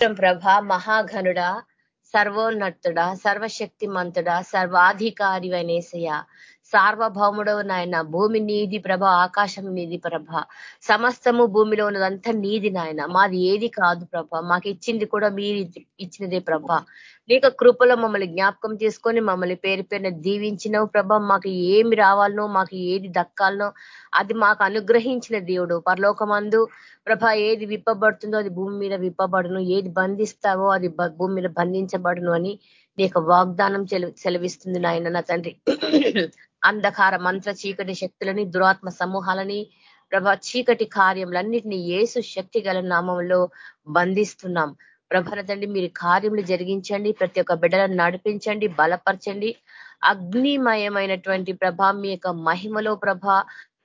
ప్రభ మహాఘనుడా సర్వోన్నతుడా సర్వశక్తి మంతుడా సర్వాధికారి అనేసయ సార్వభౌముడవు నాయన. భూమి నీది ప్రభ ఆకాశం నీది ప్రభ. సమస్తము భూమిలో ఉన్నదంతా నీది నాయన. మాది ఏది కాదు ప్రభ. మాకు ఇచ్చింది కూడా మీరు ఇచ్చినదే ప్రభ. నీకు కృపలో మమ్మల్ని జ్ఞాపకం చేసుకొని మమ్మల్ని పేరు పేరున దీవించినవు ప్రభ. మాకు ఏమి రావాలనో మాకు ఏది దక్కాలనో అది మాకు అనుగ్రహించిన దేవుడు. పరలోకమందు ప్రభ ఏది విప్పబడుతుందో అది భూమి మీద విప్పబడును. ఏది బంధిస్తావో అది భూమి మీద బంధించబడును అని నీ యొక్క వాగ్దానం సెలవిస్తుంది నాయన నా తండ్రి. అంధకార మంత్ర చీకటి శక్తులని దురాత్మ సమూహాలని ప్రభ చీకటి కార్యములన్నిటినీ ఏసు శక్తి గల నామంలో బంధిస్తున్నాం. ప్రభన తండ్రి మీరు కార్యములు జరిగించండి ప్రతి ఒక్క బిడ్డలను నడిపించండి బలపరచండి. అగ్నిమయమైనటువంటి ప్రభ మీ యొక్క మహిమలో ప్రభ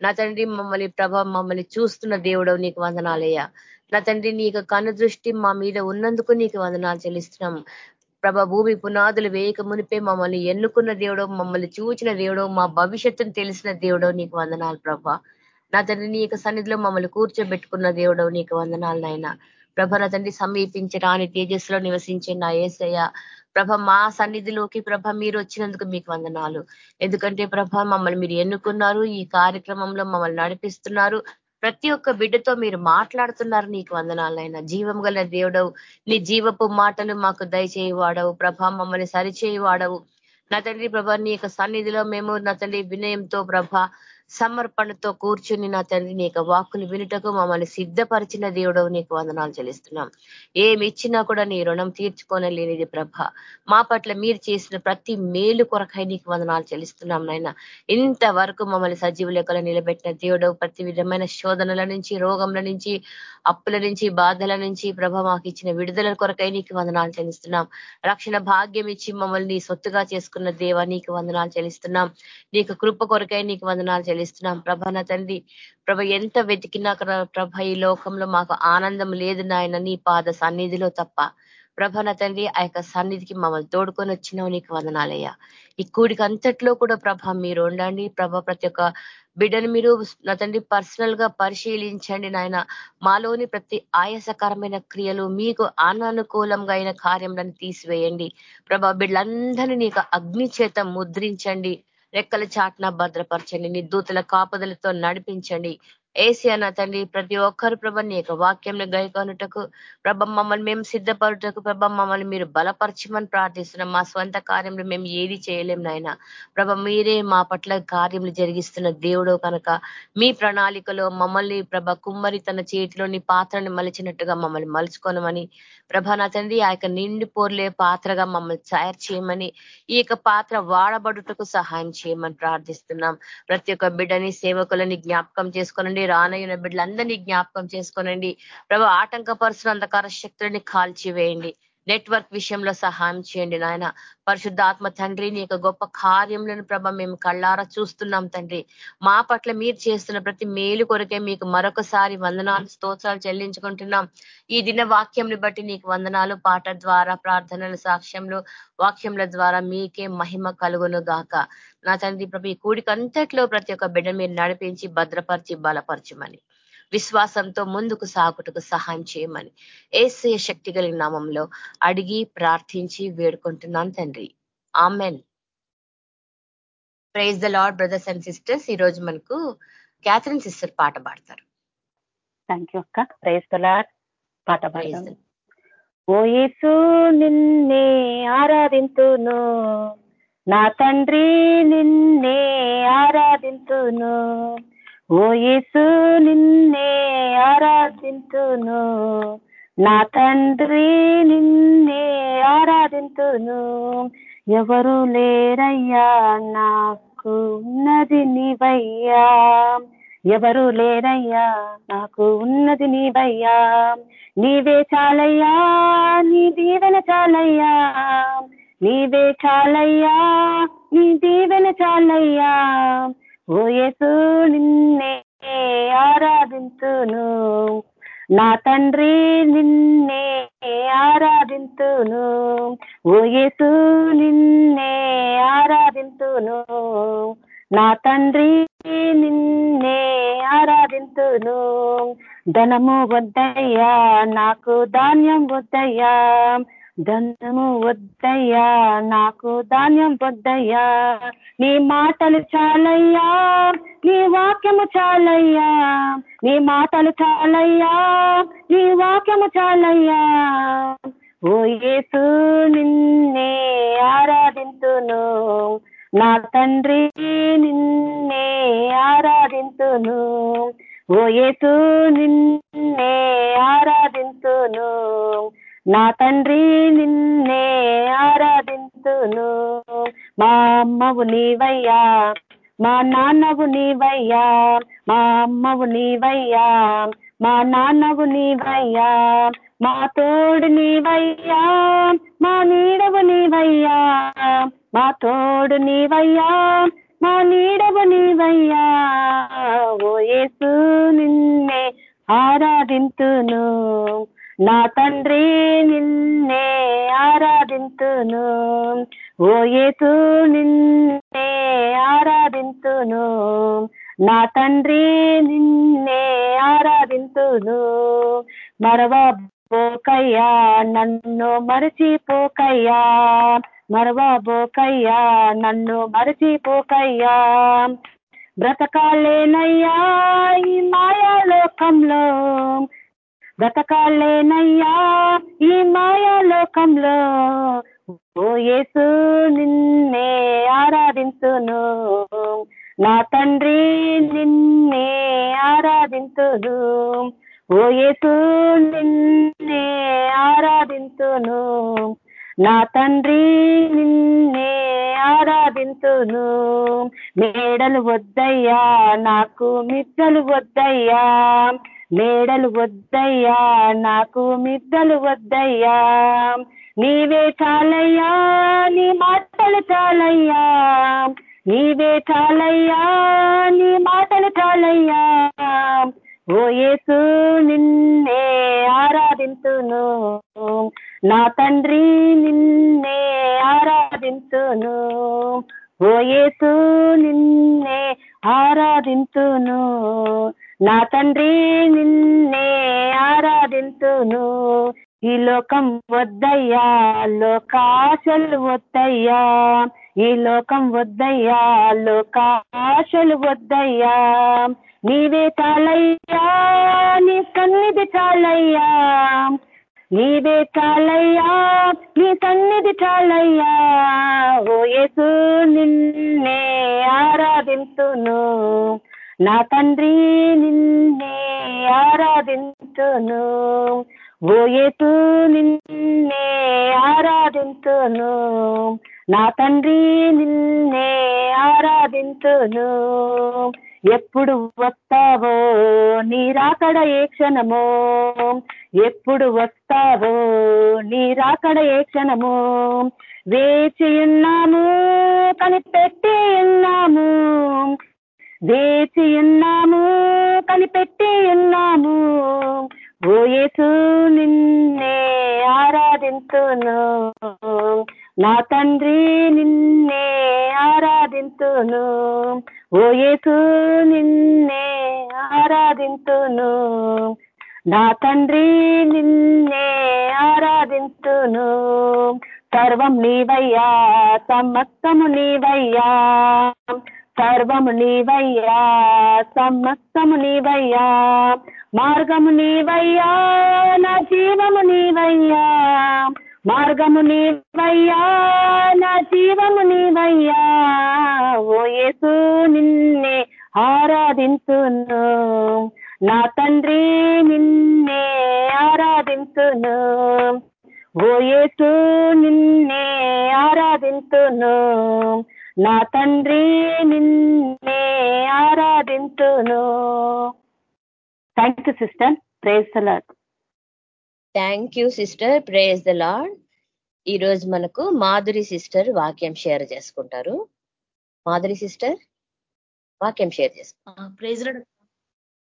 నా తండ్రి మమ్మల్ని ప్రభ మమ్మల్ని చూస్తున్న దేవుడవు నీకు వందనాలయ్యా. నా తండ్రి నీకు కను దృష్టి మా మీద ఉన్నందుకు నీకు వందనాలు చెల్లిస్తున్నాం. ప్రభ భూమి పునాదులు వేయక మునిపే మమ్మల్ని ఎన్నుకున్న దేవుడో మమ్మల్ని చూచిన దేవుడో మా భవిష్యత్తును తెలిసిన దేవుడో నీకు వందనాలు ప్రభ. నా తండ్రి నీ యొక్క సన్నిధిలో మమ్మల్ని కూర్చోబెట్టుకున్న దేవుడో నీకు వందనాలు నాయన. ప్రభ నా తండ్రి సమీపించరాని తేజస్సులో నివసించే నా ఏసయ్య. ప్రభ మా సన్నిధిలోకి ప్రభ మీరు వచ్చినందుకు మీకు వందనాలు. ఎందుకంటే ప్రభ మమ్మల్ని మీరు ఎన్నుకున్నారు ఈ కార్యక్రమంలో మమ్మల్ని నడిపిస్తున్నారు. ప్రతి ఒక్క బిడ్డతో మీరు మాట్లాడుతున్నారు నీకు వందనాలైనా జీవం గల దేవుడవు. నీ జీవపు మాటలు మాకు దయచేయవాడవు. ప్రభా మమ్మల్ని సరిచేయవాడవు. నా తండ్రి ప్రభా నీ యొక్క సన్నిధిలో మేము నా తండ్రి వినయంతో ప్రభ సమర్పణతో కూర్చుని నా తండ్రి నీ యొక్క వాక్కులు వినుటకు మమ్మల్ని సిద్ధపరిచిన దేవుడవు నీకు వందనాలు చెల్లిస్తున్నాం. ఏమి ఇచ్చినా కూడా నీ రుణం తీర్చుకోనలేనిది ప్రభ. మా పట్ల మీరు చేసిన ప్రతి మేలు కొరకై నీకు వందనాలు చెల్లిస్తున్నాం నాయన. ఇంతవరకు మమ్మల్ని సజీవ లెక్కలు నిలబెట్టిన దేవుడవు ప్రతి విధమైన శోధనల నుంచి రోగంల నుంచి అప్పుల నుంచి బాధల నుంచి ప్రభ మాకు ఇచ్చిన విడుదల కొరకై నీకు వందనాలు చెల్లిస్తున్నాం. రక్షణ భాగ్యం ఇచ్చి మమ్మల్ని సొత్తుగా చేసుకున్న దేవ నీకు వందనాలు చెల్లిస్తున్నాం. నీకు కృప కొరకై నీకు వందనాలు చెల్లిస్తున్నాం ప్రభ నా తండ్రి ప్రభ ఎంత వెతికినా ప్రభ ఈ లోకంలో మాకు ఆనందం లేదు నాయన నీ పాద సన్నిధిలో తప్ప. ప్రభ నా తండ్రి ఆ యొక్క సన్నిధికి మమ్మల్ని తోడుకొని వచ్చినావు నీకు వందనాలయ్యా. ఈ కూడికి అంతట్లో కూడా ప్రభ మీరు ఉండండి. ప్రభ ప్రతి ఒక్క బిడ్డను మీరు నా తండ్రి పర్సనల్గా పరిశీలించండి నాయన. మాలోని ప్రతి ఆయాసకరమైన క్రియలు మీకు అనానుకూలంగా అయిన కార్యంలను తీసివేయండి. ప్రభా బిడ్డలందరినీ నీకు అగ్ని చేత ముద్రించండి. రెక్కల చాట్న భద్రపరచండి. నీ దూతల కాపుదలతో నడిపించండి. ఏసియా తండ్రి ప్రతి ఒక్కరు ప్రభ నీ యొక్క వాక్యంని గైకొనుటకు ప్రభ మమ్మల్ని మేము సిద్ధపడుటకు ప్రభ మమ్మల్ని మీరు బలపరచమని ప్రార్థిస్తున్నాం. మా స్వంత కార్యంలో మేము ఏది చేయలేం నాయన. ప్రభ మీరే మా పట్ల కార్యములు జరిగిస్తున్న దేవుడు కనుక మీ ప్రణాళికలో మమ్మల్ని ప్రభ కుమ్మరి తన చేతిలోని పాత్రని మలిచినట్టుగా మమ్మల్ని మలుచుకోనమని ప్రభ నా తండ్రి ఆ యొక్క నిండి పోర్లే పాత్రగా మమ్మల్ని తయారు చేయమని ఈ యొక్క పాత్ర వాడబడుటకు సహాయం చేయమని ప్రార్థిస్తున్నాం. ప్రతి ఒక్క బిడ్డని సేవకులని జ్ఞాపకం చేసుకోనండి. చేసుకోనండి రానయ్యున్న బిడ్డలందరినీ జ్ఞాపకం చేసుకోనండి. ప్రభు ఆటంకపరుచిన అంధకార శక్తులని కాల్చివేయండి. నెట్వర్క్ విషయంలో సహాయం చేయండి నాయన. పరిశుద్ధాత్మ తండ్రి నీ యొక్క గొప్ప కార్యములను ప్రభ మేము కళ్ళారా చూస్తున్నాం తండ్రి. మా పట్ల మీరు చేస్తున్న ప్రతి మేలు కొరకే మీకు మరొకసారి వందనాలు స్తోత్రాలు చెల్లించుకుంటున్నాం. ఈ దిన వాక్యంని బట్టి నీకు వందనాలు పాట ద్వారా ప్రార్థనలు సాక్ష్యంలో వాక్యముల ద్వారా మీకే మహిమ కలుగును గాక. నా తండ్రి ప్రభు ఈ కూడికంతట్లో ప్రతి ఒక్క బిడ్డ మీరు నడిపించి భద్రపరిచి బలపరచమని. విశ్వాసంతో ముందుకు సాగుటకు సహాయం చేయమని ఏసయ శక్తి కలిగిన నామంలో అడిగి ప్రార్థించి వేడుకుంటున్నాను తండ్రి. Amen. Praise the Lord brothers and sisters ఈ రోజు మనకు క్యాథరిన్ సిస్టర్ పాట పాడతారు. థ్యాంక్ యూ అక్క. ప్రైజ్ ద లాడ్ పాట ఓ యేసు నిన్నే ఆరాధింతును. నా తండ్రి నిన్నే ఆరాధింతును. ఓ యేసు నిన్నే ఆరాధింతును. నా తండ్రి నిన్నే ఆరాధింతును. ఎవరు లేరయ్యా? నాకు ఉన్నది నీవయ్యా. ఎవరు లేరయ్యా? నాకు ఉన్నది నీవయ్యా. నీవే చాలయ్యా నీ దీవెన చాలయ్యా. నీవే చాలయ్యా నీ దీవెన చాలయ్యా. ఓయేసు నిన్నే ఆరాధింతును. నా తండ్రి నిన్నే ఆరాధింతును. ఓయేసు నిన్నే ఆరాధింతును. నా తండ్రి నిన్నే ఆరాధింతును. ధనము వద్దయ్యా నాకు ధాన్యం వద్దయ్యా. ధనము వద్దయ్యా నాకు ధాన్యం వద్దయ్యా. నీ మాటలు చాలయ్యా నీ వాక్యము చాలయ్యా. నీ మాటలు చాలయ్యా నీ వాక్యము చాలయ్యా. ఓ యేసు నిన్నే ఆరాధింతును. నా తండ్రి నిన్నే ఆరాధింతును. ఓ యేసు నిన్నే ఆరాధింతును. నా తండ్రి నిన్నే ఆరాధింతును. మా అమ్మవు నీవయ్యా మా నాన్నవు నీవయ్యా మా అమ్మవు నీవయ్యా మా నాన్నవు నీవయ్యా మా తోడు నీవయ్యా మా నీడవు నీవయ్యా మా తోడు నీవయ్యా మా నీడవు నీవయ్యా. ఓ యేసు నిన్నే ఆరాధింతును. నా తండ్రి నిన్నే ఆరాధింతును. ఓయేతు నిన్నే ఆరాధింతును. నా తండ్రి నిన్నే ఆరాధింతును. మరవబోకయ్యా నన్ను మరచిపోకయ్యా. మరవబోకయ్యా నన్ను మరచిపోకయ్యా. బ్రతకాలేనయ్యా ఈ మాయాలోకంలో. బ్రతకాలేనయ్యా ఈ మాయాలోకంలో. ఓ యేసు నిన్నే ఆరాధించును నా తండ్రి నిన్నే ఆరాధించును ఓ యేసు నిన్నే ఆరాధించును నా తండ్రి నిన్నే ఆరాధించును మేడలు వద్దయ్యా నాకు మిద్దలు వద్దయ్యా. మేడలు వద్దయ్యా నాకు మిద్దలు వద్దయ్యా. నీవే చాలయ్యా నీ మాటలు చాలయ్యా. నీవే చాలయ్యా నీ మాటలు చాలయ్యా. ఓ యేసు నిన్నే ఆరాధింతును. నా తండ్రి నిన్నే ఆరాధింతును. ఓ యేసు నిన్నే ఆరాధింతును. నా తండ్రి నిన్నే ఆరాధింతును. ఈ లోకం వద్దయ్యా లోకాశలు వద్దయ్యా. ఈ లోకం వద్దయ్యా లోకాశలు వద్దయ్యా. నీవే చాలయ్యా నీ సన్నిధి చాలయ్యా. నీవే చాలయ్యా నీ సన్నిధి చాలయ్యా. ఓ యేసు నిన్నే ఆరాధింతును. నా తండ్రి నిన్నే ఆరాధించును ఓయేతు నిన్నే ఆరాధించును నా తండ్రి నిన్నే ఆరాధించును ఎప్పుడు వస్తావో నీరాకడ ఏ క్షణమో. ఎప్పుడు వస్తావో నీరాకడ ఏ క్షణమో. వేచి ఉన్నాము కనిపెట్టి ఉన్నాము. వేచి ఉన్నాము కనిపెట్టి ఉన్నాము. ఓయేసు నిన్నే ఆరాధించును నా తండ్రి నిన్నే ఆరాధించును ఓయేసు నిన్నే ఆరాధించును నా తండ్రి నిన్నే ఆరాధించును సర్వం నీవయ్యా సమస్తము నీవయ్యా. సర్వము నీవయ్యా సమస్తము నీవయ్యా మార్గము నీవయ్యా నా జీవము నీవయ్యా మార్గము నీవయ్యా నా జీవము నీవయ్యా ఓ యేసు నిన్నే ఆరాధించును నా తండ్రి నిన్నే ఆరాధించును ఓ యేసు నిన్నే ఆరాధించును నా తండ్రి నిన్నే ఆరాధించును thank you sister praise thank you sister praise the Lord ఈ రోజు మనకు మాధురి సిస్టర్ వాక్యం షేర్ చేసుకుంటారు. మాధురి సిస్టర్ వాక్యం షేర్ చేసుకుంటారు ప్రైజ్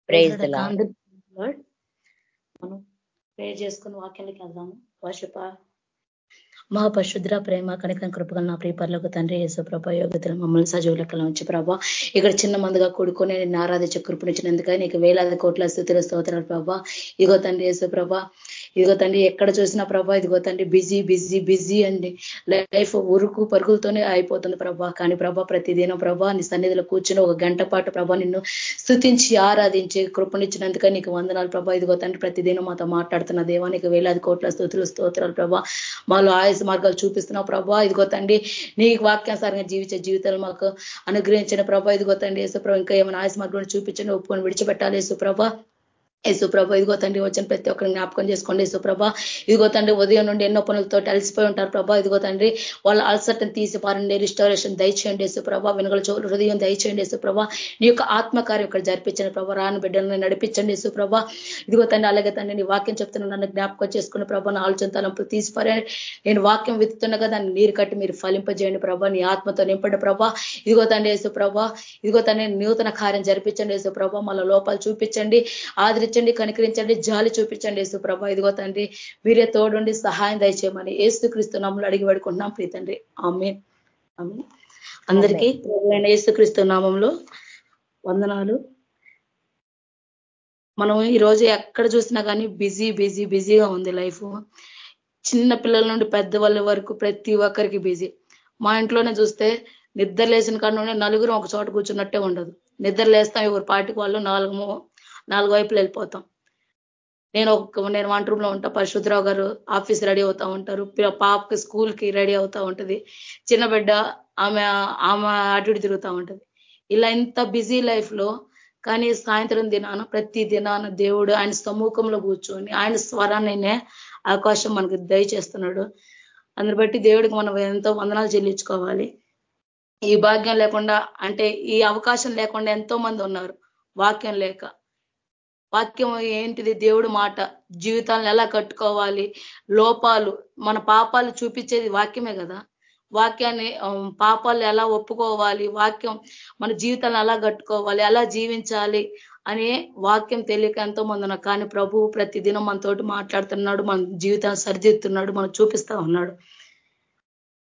ప్రేజ్ ద లాడ్ మనం చేసుకుని వాక్యానికి వెళ్దాము. వర్షప మహాపశుద్ర ప్రేమ కనికరం కృపగల నా ప్రియపర్లకు తండ్రి యేసుప్రభ యోగ్యతలు మమ్మల్ని సజీవ కళ ఉంచి ప్రభా. ఇక్కడ చిన్న మందుగా కూడుకొని నేను ఆరాధించ కృపణించినందుకని నీకు వేలాది కోట్ల స్థుతుల స్తోత్రాలు ప్రభా. ఇగో తండ్రి యేసుప్రభ ఇదిగో తండ్రి ఎక్కడ చూసినా ప్రభా ఇదిగో తండ్రి బిజీ బిజీ బిజీ అండి. లైఫ్ ఉరుకు పరుగులతోనే అయిపోతుంది ప్రభా. కానీ ప్రభా ప్రతిదినం ప్రభా నీ సన్నిధిలో కూర్చుని ఒక గంట పాటు ప్రభా నిన్ను స్థుతించి ఆరాధించి కృపణించినందుక నీకు వందనాలు ప్రభా. ఇదిగో తండ్రి ప్రతిదినం మాతో మాట్లాడుతున్న దేవానికి వేలాది కోట్ల స్థుతులు స్తోత్రాలు ప్రభా. మాలో ఆయుస మార్గాలు చూపిస్తున్నావు ప్రభా. ఇదిగో తండ్రి నీ వాక్యానుసారంగా జీవించే జీవితాలు మాకు అనుగ్రహించిన ప్రభా. ఇదిగో తండ్రి యేసుప్రభ ఇంకా ఏమైనా ఆయుస మార్గం చూపించండి ఒప్పుకొని విడిచిపెట్టాలి యేసుప్రభ. యేసుప్రభ ఇదిగో తండ్రి వచ్చిన ప్రతి ఒక్కరిని జ్ఞాపకం చేసుకోండి. యేసుప్రభ ఇదిగో తండ్రి ఉదయం నుండి ఎన్నో పనులతో అలసిపోయి ఉంటారు ప్రభా. ఇదిగో తండ్రి వాళ్ళ అలసటను తీసి పారండి రిస్టోరేషన్ దయచేయండి యశుప్రభ వెనుకల చోటు హృదయం దయచేయండి యేసుప్రభ. నీ యొక్క ఆత్మకార్యం ఇక్కడ జరిపించండి ప్రభా. రాను బిడ్డలను నడిపించండి యేసుప్రభ. ఇదిగో తండ్రి అలాగే తండ్రి నీ వాక్యం చెప్తున్నా నన్ను జ్ఞాపకం చేసుకుని ప్రభా నా ఆలోచన తలంపులు తీసిపారే. నేను వాక్యం విత్తుతుండగా దాన్ని నీరు కట్టి మీరు ఫలింపజేయండి ప్రభా. నీ ఆత్మతో నింపండి ప్రభా. ఇదిగో తండ్రి యేసుప్రభ. ఇదిగో తండ్రి నూతన కార్యం జరిపించండి యేసుప్రభ. మళ్ళీ లోపాలు చూపించండి. ఆదరి ఆదరించండి కనికరించండి జాలి చూపించండి యేసు ప్రభ. ఇదిగో తండ్రి మీరే తోడుండి సహాయం దయచేయమని ఏసు క్రీస్తు నమ్ములు అడిగి పడుకుంటున్నాం ప్రీతండ్రి ఆమె అందరికీ ఏసుక్రీస్తు నామంలో వందనాలు. మనం ఈరోజు ఎక్కడ చూసినా కానీ బిజీ బిజీ బిజీగా ఉంది లైఫ్. చిన్న పిల్లల నుండి పెద్ద వాళ్ళ వరకు ప్రతి ఒక్కరికి బిజీ. మా ఇంట్లోనే చూస్తే నిద్ర లేచిన కాడ నలుగురు ఒక చోట కూర్చున్నట్టే ఉండదు. నిద్ర లేస్తాం ఎవరు పాటికి వాళ్ళు నాలుగు నాలుగు వైపులు వెళ్ళిపోతాం. నేను ఒక నేను వంట రూమ్లో ఉంటా పరిశుద్ధరావు గారు ఆఫీస్ రెడీ అవుతా ఉంటారు. పాపకి స్కూల్కి రెడీ అవుతా ఉంటది. చిన్న బిడ్డ ఆమె ఆమె అటు తిరుగుతూ ఉంటది. ఇలా ఇంత బిజీ లైఫ్లో కానీ సాయంత్రం దినాన ప్రతి దినాన దేవుడు ఆయన సమూహంలో కూర్చొని ఆయన స్వరాన్ని అవకాశం మనకు దయచేస్తున్నాడు. అందుని బట్టి దేవుడికి మనం ఎంతో వందనాలు చెల్లించుకోవాలి. ఈ భాగ్యం లేకుండా అంటే ఈ అవకాశం లేకుండా ఎంతో మంది ఉన్నారు. వాక్యం లేక. వాక్యం ఏంటిది? దేవుడు మాట. జీవితాలను ఎలా కట్టుకోవాలి? లోపాలు. మన పాపాలు చూపించేది వాక్యమే కదా? వాక్యాన్ని పాపాలు ఎలా ఒప్పుకోవాలి? వాక్యం మన జీవితాలను ఎలా కట్టుకోవాలి? ఎలా జీవించాలి? అనే వాక్యం తెలియక ఎంతో మంది ఉన్నారు. కానీ ప్రభు ప్రతిదినం మనతోటి మాట్లాడుతున్నాడు మన జీవితాన్ని సరిదిద్దుతున్నాడు మనం చూపిస్తా ఉన్నాడు.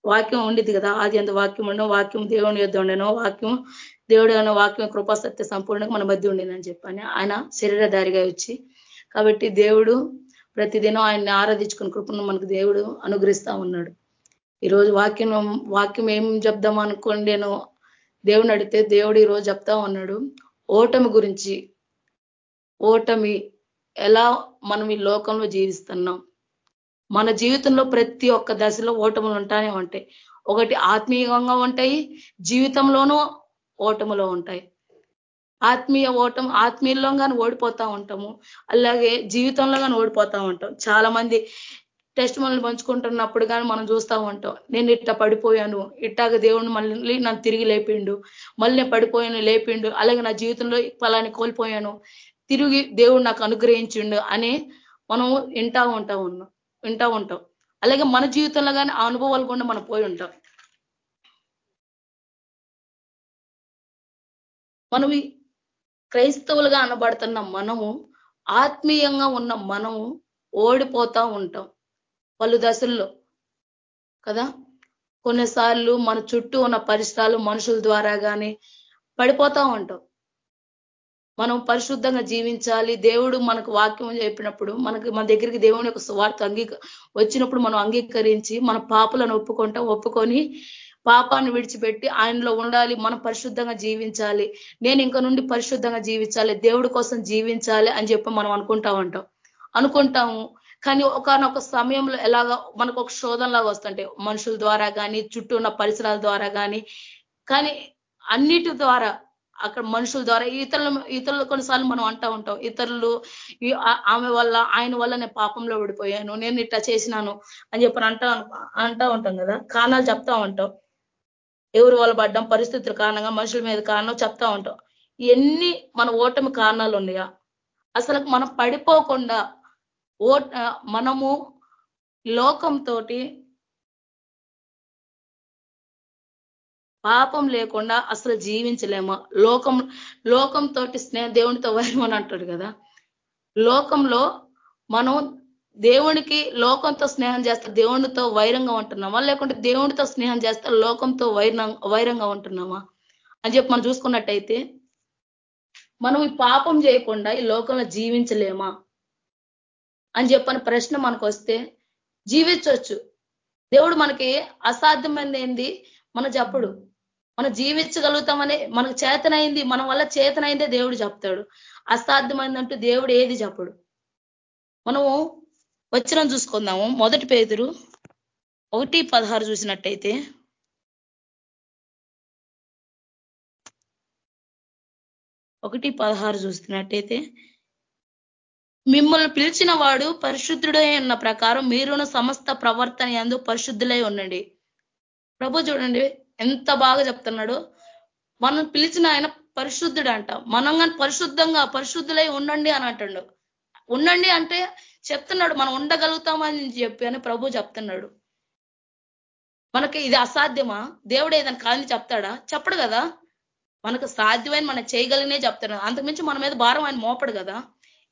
వాక్యం ఉండిద్ది కదా? ఆది అంత వాక్యం ఉండడం వాక్యం దేవుని యుద్ధం ఉండను వాక్యం దేవుడు అన్న వాక్యం కృపాసత్య సంపూర్ణంగా మన మధ్య ఉండిందని చెప్పాను ఆయన శరీరధారిగా వచ్చి కాబట్టి దేవుడు ప్రతిదినం ఆయన్ని ఆరాధించుకుని కృపను మనకు దేవుడు అనుగ్రహిస్తా ఉన్నాడు. ఈరోజు వాక్యం వాక్యం ఏం చెప్దాం అనుకోండి నేను దేవుని అడిగితే దేవుడు ఈరోజు చెప్తా ఉన్నాడు. ఓటమి గురించి ఓటమి ఎలా మనం ఈ లోకంలో జీవిస్తున్నాం? మన జీవితంలో ప్రతి ఒక్క దశలో ఓటములు ఉంటానే ఉంటాయి. ఒకటి ఆత్మీయంగా ఉంటాయి జీవితంలోనూ ఓటములో ఉంటాయి. ఆత్మీయ ఓటం ఆత్మీయంలో కానీ ఓడిపోతా ఉంటాము. అలాగే జీవితంలో కానీ ఓడిపోతా ఉంటాం. చాలా మంది టెస్ట్ మనల్ని పంచుకుంటున్నప్పుడు కానీ మనం చూస్తూ ఉంటాం. నేను ఇట్ట పడిపోయాను ఇట్టాగ దేవుడు మళ్ళీ నన్ను తిరిగి లేపిండు మళ్ళీ పడిపోయాను లేపిండు అలాగే నా జీవితంలో ఫలాన్ని కోల్పోయాను తిరిగి దేవుడు నాకు అనుగ్రహించిండు అని మనం వింటా ఉంటా ఉన్నాం వింటా ఉంటాం. అలాగే మన జీవితంలో కానీ ఆ అనుభవాలు కూడా మనం పోయి ఉంటాం. మనం క్రైస్తవులుగా అనబడుతున్న మనము ఆత్మీయంగా ఉన్న మనము ఓడిపోతా ఉంటాం. పలు దశల్లో కదా? కొన్నిసార్లు మన చుట్టూ ఉన్న పరిసరాలు మనుషుల ద్వారా కానీ పడిపోతా ఉంటాం. మనం పరిశుద్ధంగా జీవించాలి. దేవుడు మనకు వాక్యం చెప్పినప్పుడు మనకి మన దగ్గరికి దేవుని యొక్క స్వార్థ అంగీక వచ్చినప్పుడు మనం అంగీకరించి మన పాపలను ఒప్పుకుంటాం ఒప్పుకొని పాపాన్ని విడిచిపెట్టి ఆయనలో ఉండాలి మనం పరిశుద్ధంగా జీవించాలి. నేను ఇంక నుండి పరిశుద్ధంగా జీవించాలి దేవుడి కోసం జీవించాలి అని చెప్పి మనం అనుకుంటా ఉంటాం. అనుకుంటాము. కానీ ఒకనొక సమయంలో ఎలాగ మనకు ఒక శోధనలాగా వస్తుంటే మనుషుల ద్వారా కానీ చుట్టూ ఉన్న పరిసరాల ద్వారా కానీ కానీ అన్నిటి ద్వారా అక్కడ మనుషుల ద్వారా ఇతరులు ఇతరులు కొన్నిసార్లు మనం అంటా ఉంటాం ఇతరులు ఆమె వల్ల ఆయన వల్ల నేను పాపంలో పడిపోయాను నేను ఇట్లా చేసినాను అని చెప్పి అంటా అంటా ఉంటాం కదా. కారణాలు చెప్తా ఉంటాం. ఎవరు వాళ్ళు పడ్డం పరిస్థితుల కారణంగా మనుషుల మీద కారణం చెప్తా ఉంటాం. ఎన్ని మన ఓటమి కారణాలు ఉన్నాయా? అసలు మనం పడిపోకుండా ఓ మనము లోకంతో పాపం లేకుండా అసలు జీవించలేము? లోకం లోకంతో స్నేహ దేవునితో వైరం అని అంటాడు కదా. లోకంలో మనం దేవునికి లోకంతో స్నేహం చేస్తే దేవునితో వైరంగా ఉంటున్నామా? లేకుంటే దేవునితో స్నేహం చేస్తే లోకంతో వైరం వైరంగా ఉంటున్నామా? అని చెప్పి మనం చూసుకున్నట్టయితే మనం ఈ పాపం చేయకుండా ఈ లోకంలో జీవించలేమా? అని చెప్పని ప్రశ్న మనకు వస్తే జీవించవచ్చు దేవుడు మనకి అసాధ్యమైంది ఏంది మన చెప్పడు మనం జీవించగలుగుతామని మనకు చేతనైంది మన వల్ల చేతనైందే దేవుడు చెప్తాడు. అసాధ్యమైందంటూ దేవుడు ఏది చెప్పడు? మనము వచ్చిన చూసుకుందాము. మొదటి పేదరు ఒకటి పదహారు చూసినట్టయితే ఒకటి పదహారు చూసినట్టయితే మిమ్మల్ని పిలిచిన వాడు పరిశుద్ధుడై ఉన్న ప్రకారం మీరును సమస్త ప్రవర్తన ఎందు పరిశుద్ధులై ఉండండి. ప్రభు చూడండి ఎంత బాగా చెప్తున్నాడు. మనం పిలిచిన ఆయన పరిశుద్ధుడు అంట మనం కానీ పరిశుద్ధంగా పరిశుద్ధులై ఉండండి అని అంటాడు. ఉండండి అంటే చెప్తున్నాడు మనం ఉండగలుగుతామని చెప్పి అని ప్రభు చెప్తున్నాడు. మనకి ఇది అసాధ్యమా? దేవుడు ఏదైనా కాదని చెప్తాడా? చెప్పడు కదా. మనకు సాధ్యమైన మనం చేయగలిగినే చెప్తున్నాడు. అంతకుమించి మన మీద భారం ఆయన మోపడు కదా.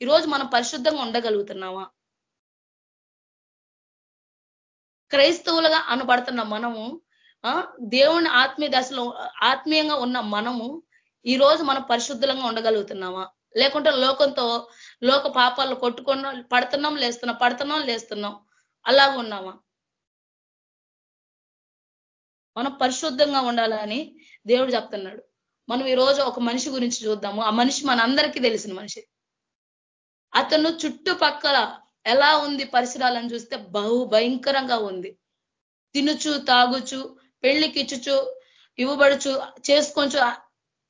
ఈరోజు మనం పరిశుద్ధంగా ఉండగలుగుతున్నామా? క్రైస్తవులుగా అనబడుతున్న మనము దేవుని ఆత్మీయ దశలో ఆత్మీయంగా ఉన్న మనము ఈ రోజు మనం పరిశుద్ధంగా ఉండగలుగుతున్నామా? లేకుంటే లోకంతో లోక పాపాలు కొట్టుకున్న పడుతున్నాం లేస్తున్నాం పడుతున్నాం లేస్తున్నాం. అలాగ ఉన్నామా? మనం పరిశుద్ధంగా ఉండాలని దేవుడు చెప్తున్నాడు. మనం ఈ రోజు ఒక మనిషి గురించి చూద్దాము. ఆ మనిషి మన తెలిసిన మనిషి. అతను చుట్టుపక్కల ఎలా ఉంది పరిసరాలను చూస్తే బహు భయంకరంగా ఉంది. తినుచు తాగుచు పెళ్ళికిచ్చుచు ఇవ్వబడుచు చేసుకొంచు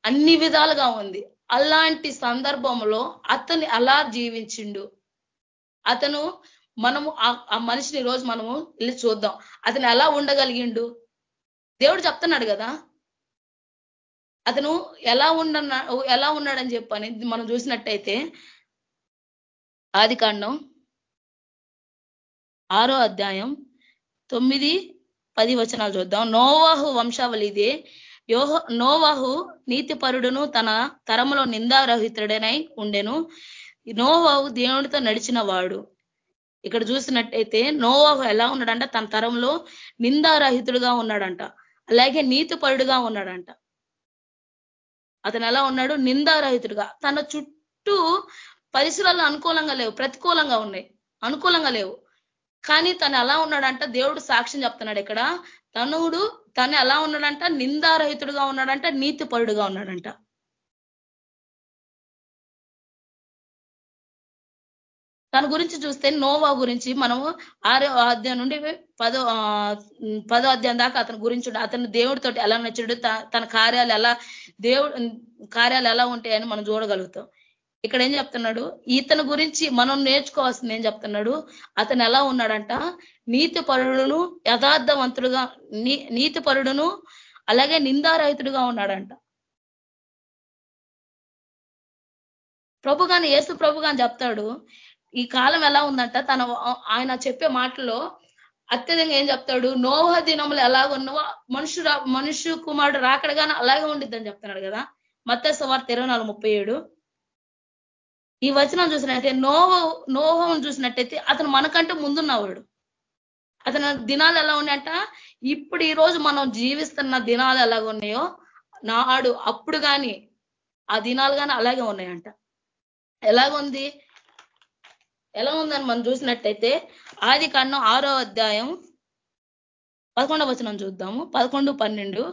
అన్ని విధాలుగా ఉంది. అలాంటి సందర్భంలో అతన్ని అలా జీవించిండు. అతను మనము ఆ మనిషిని రోజు మనము వెళ్ళి చూద్దాం. అతను ఎలా ఉండగలిగిండు? దేవుడు చెప్తున్నాడు కదా? అతను ఎలా ఉండ ఎలా ఉన్నాడని చెప్పని మనం చూసినట్టయితే ఆది కాండం ఆరో అధ్యాయం తొమ్మిది పది వచనాలు చూద్దాం. నోవాహు వంశావళి ఇదే యోహ నోవాహు నీతిపరుడును తన తరములో నిందారహితుడనై ఉండెను. నోవాహు దేవుడితో నడిచిన వాడు ఇక్కడ చూసినట్టయితే నోవాహు ఎలా ఉన్నాడంట? తన తరంలో నిందారహితుడుగా ఉన్నాడంట. అలాగే నీతిపరుడుగా ఉన్నాడంట. అతను ఎలా ఉన్నాడు? నిందారహితుడుగా. తన చుట్టూ పరిసరాలు అనుకూలంగా లేవు ప్రతికూలంగా ఉన్నాయి. అనుకూలంగా లేవు. కానీ తను ఎలా ఉన్నాడంట? దేవుడు సాక్ష్యం చెప్తున్నాడు ఇక్కడ. తనుడు తను ఎలా ఉన్నాడంట? నిందారహితుడుగా ఉన్నాడంట నీతిపరుడుగా ఉన్నాడంట. తన గురించి చూస్తే నోవా గురించి మనము ఆరో అధ్యాయం నుండి పదో పదో అధ్యాయం దాకా అతని గురించి అతను దేవుడితో ఎలా నచ్చాడు తన కార్యాలు ఎలా దేవుడు కార్యాలు ఎలా ఉంటాయని మనం చూడగలుగుతాం. ఇక్కడ ఏం చెప్తున్నాడు? ఇతని గురించి మనం నేర్చుకోవాల్సింది ఏం చెప్తున్నాడు? అతను ఎలా ఉన్నాడంట? నీతి పరుడును యథార్థవంతుడుగా నీతి పరుడును అలాగే నిందారహితుడుగా ఉన్నాడంట. ప్రభు కానీ ఏసు ప్రభు కానీ చెప్తాడు ఈ కాలం ఎలా ఉందంట? తన ఆయన చెప్పే మాటలో అత్యధికంగా ఏం చెప్తాడు? నోహ దినములు ఎలాగున్నావో మనుషు మనుషు కుమారుడు రాకడగానే అలాగే ఉండిద్దని చెప్తున్నాడు కదా. మత్స్య వార్త ఇరవై నాలుగు ముప్పై ఏడు. ఈ వచనం చూసినట్టయితే నోహ నోహం చూసినట్టయితే అతను మనకంటే ముందున్నవాడు అతని దినాలు ఎలా ఉన్నాయంట? ఇప్పుడు ఈ రోజు మనం జీవిస్తున్న దినాలు ఎలాగ ఉన్నాయో నాడు అప్పుడు కానీ ఆ దినాలు కానీ అలాగే ఉన్నాయంట. ఎలాగుంది ఎలా ఉందని మనం చూసినట్టయితే ఆది కాండం ఆరో అధ్యాయం పదకొండవ వచనం చూద్దాము. పదకొండు పన్నెండు.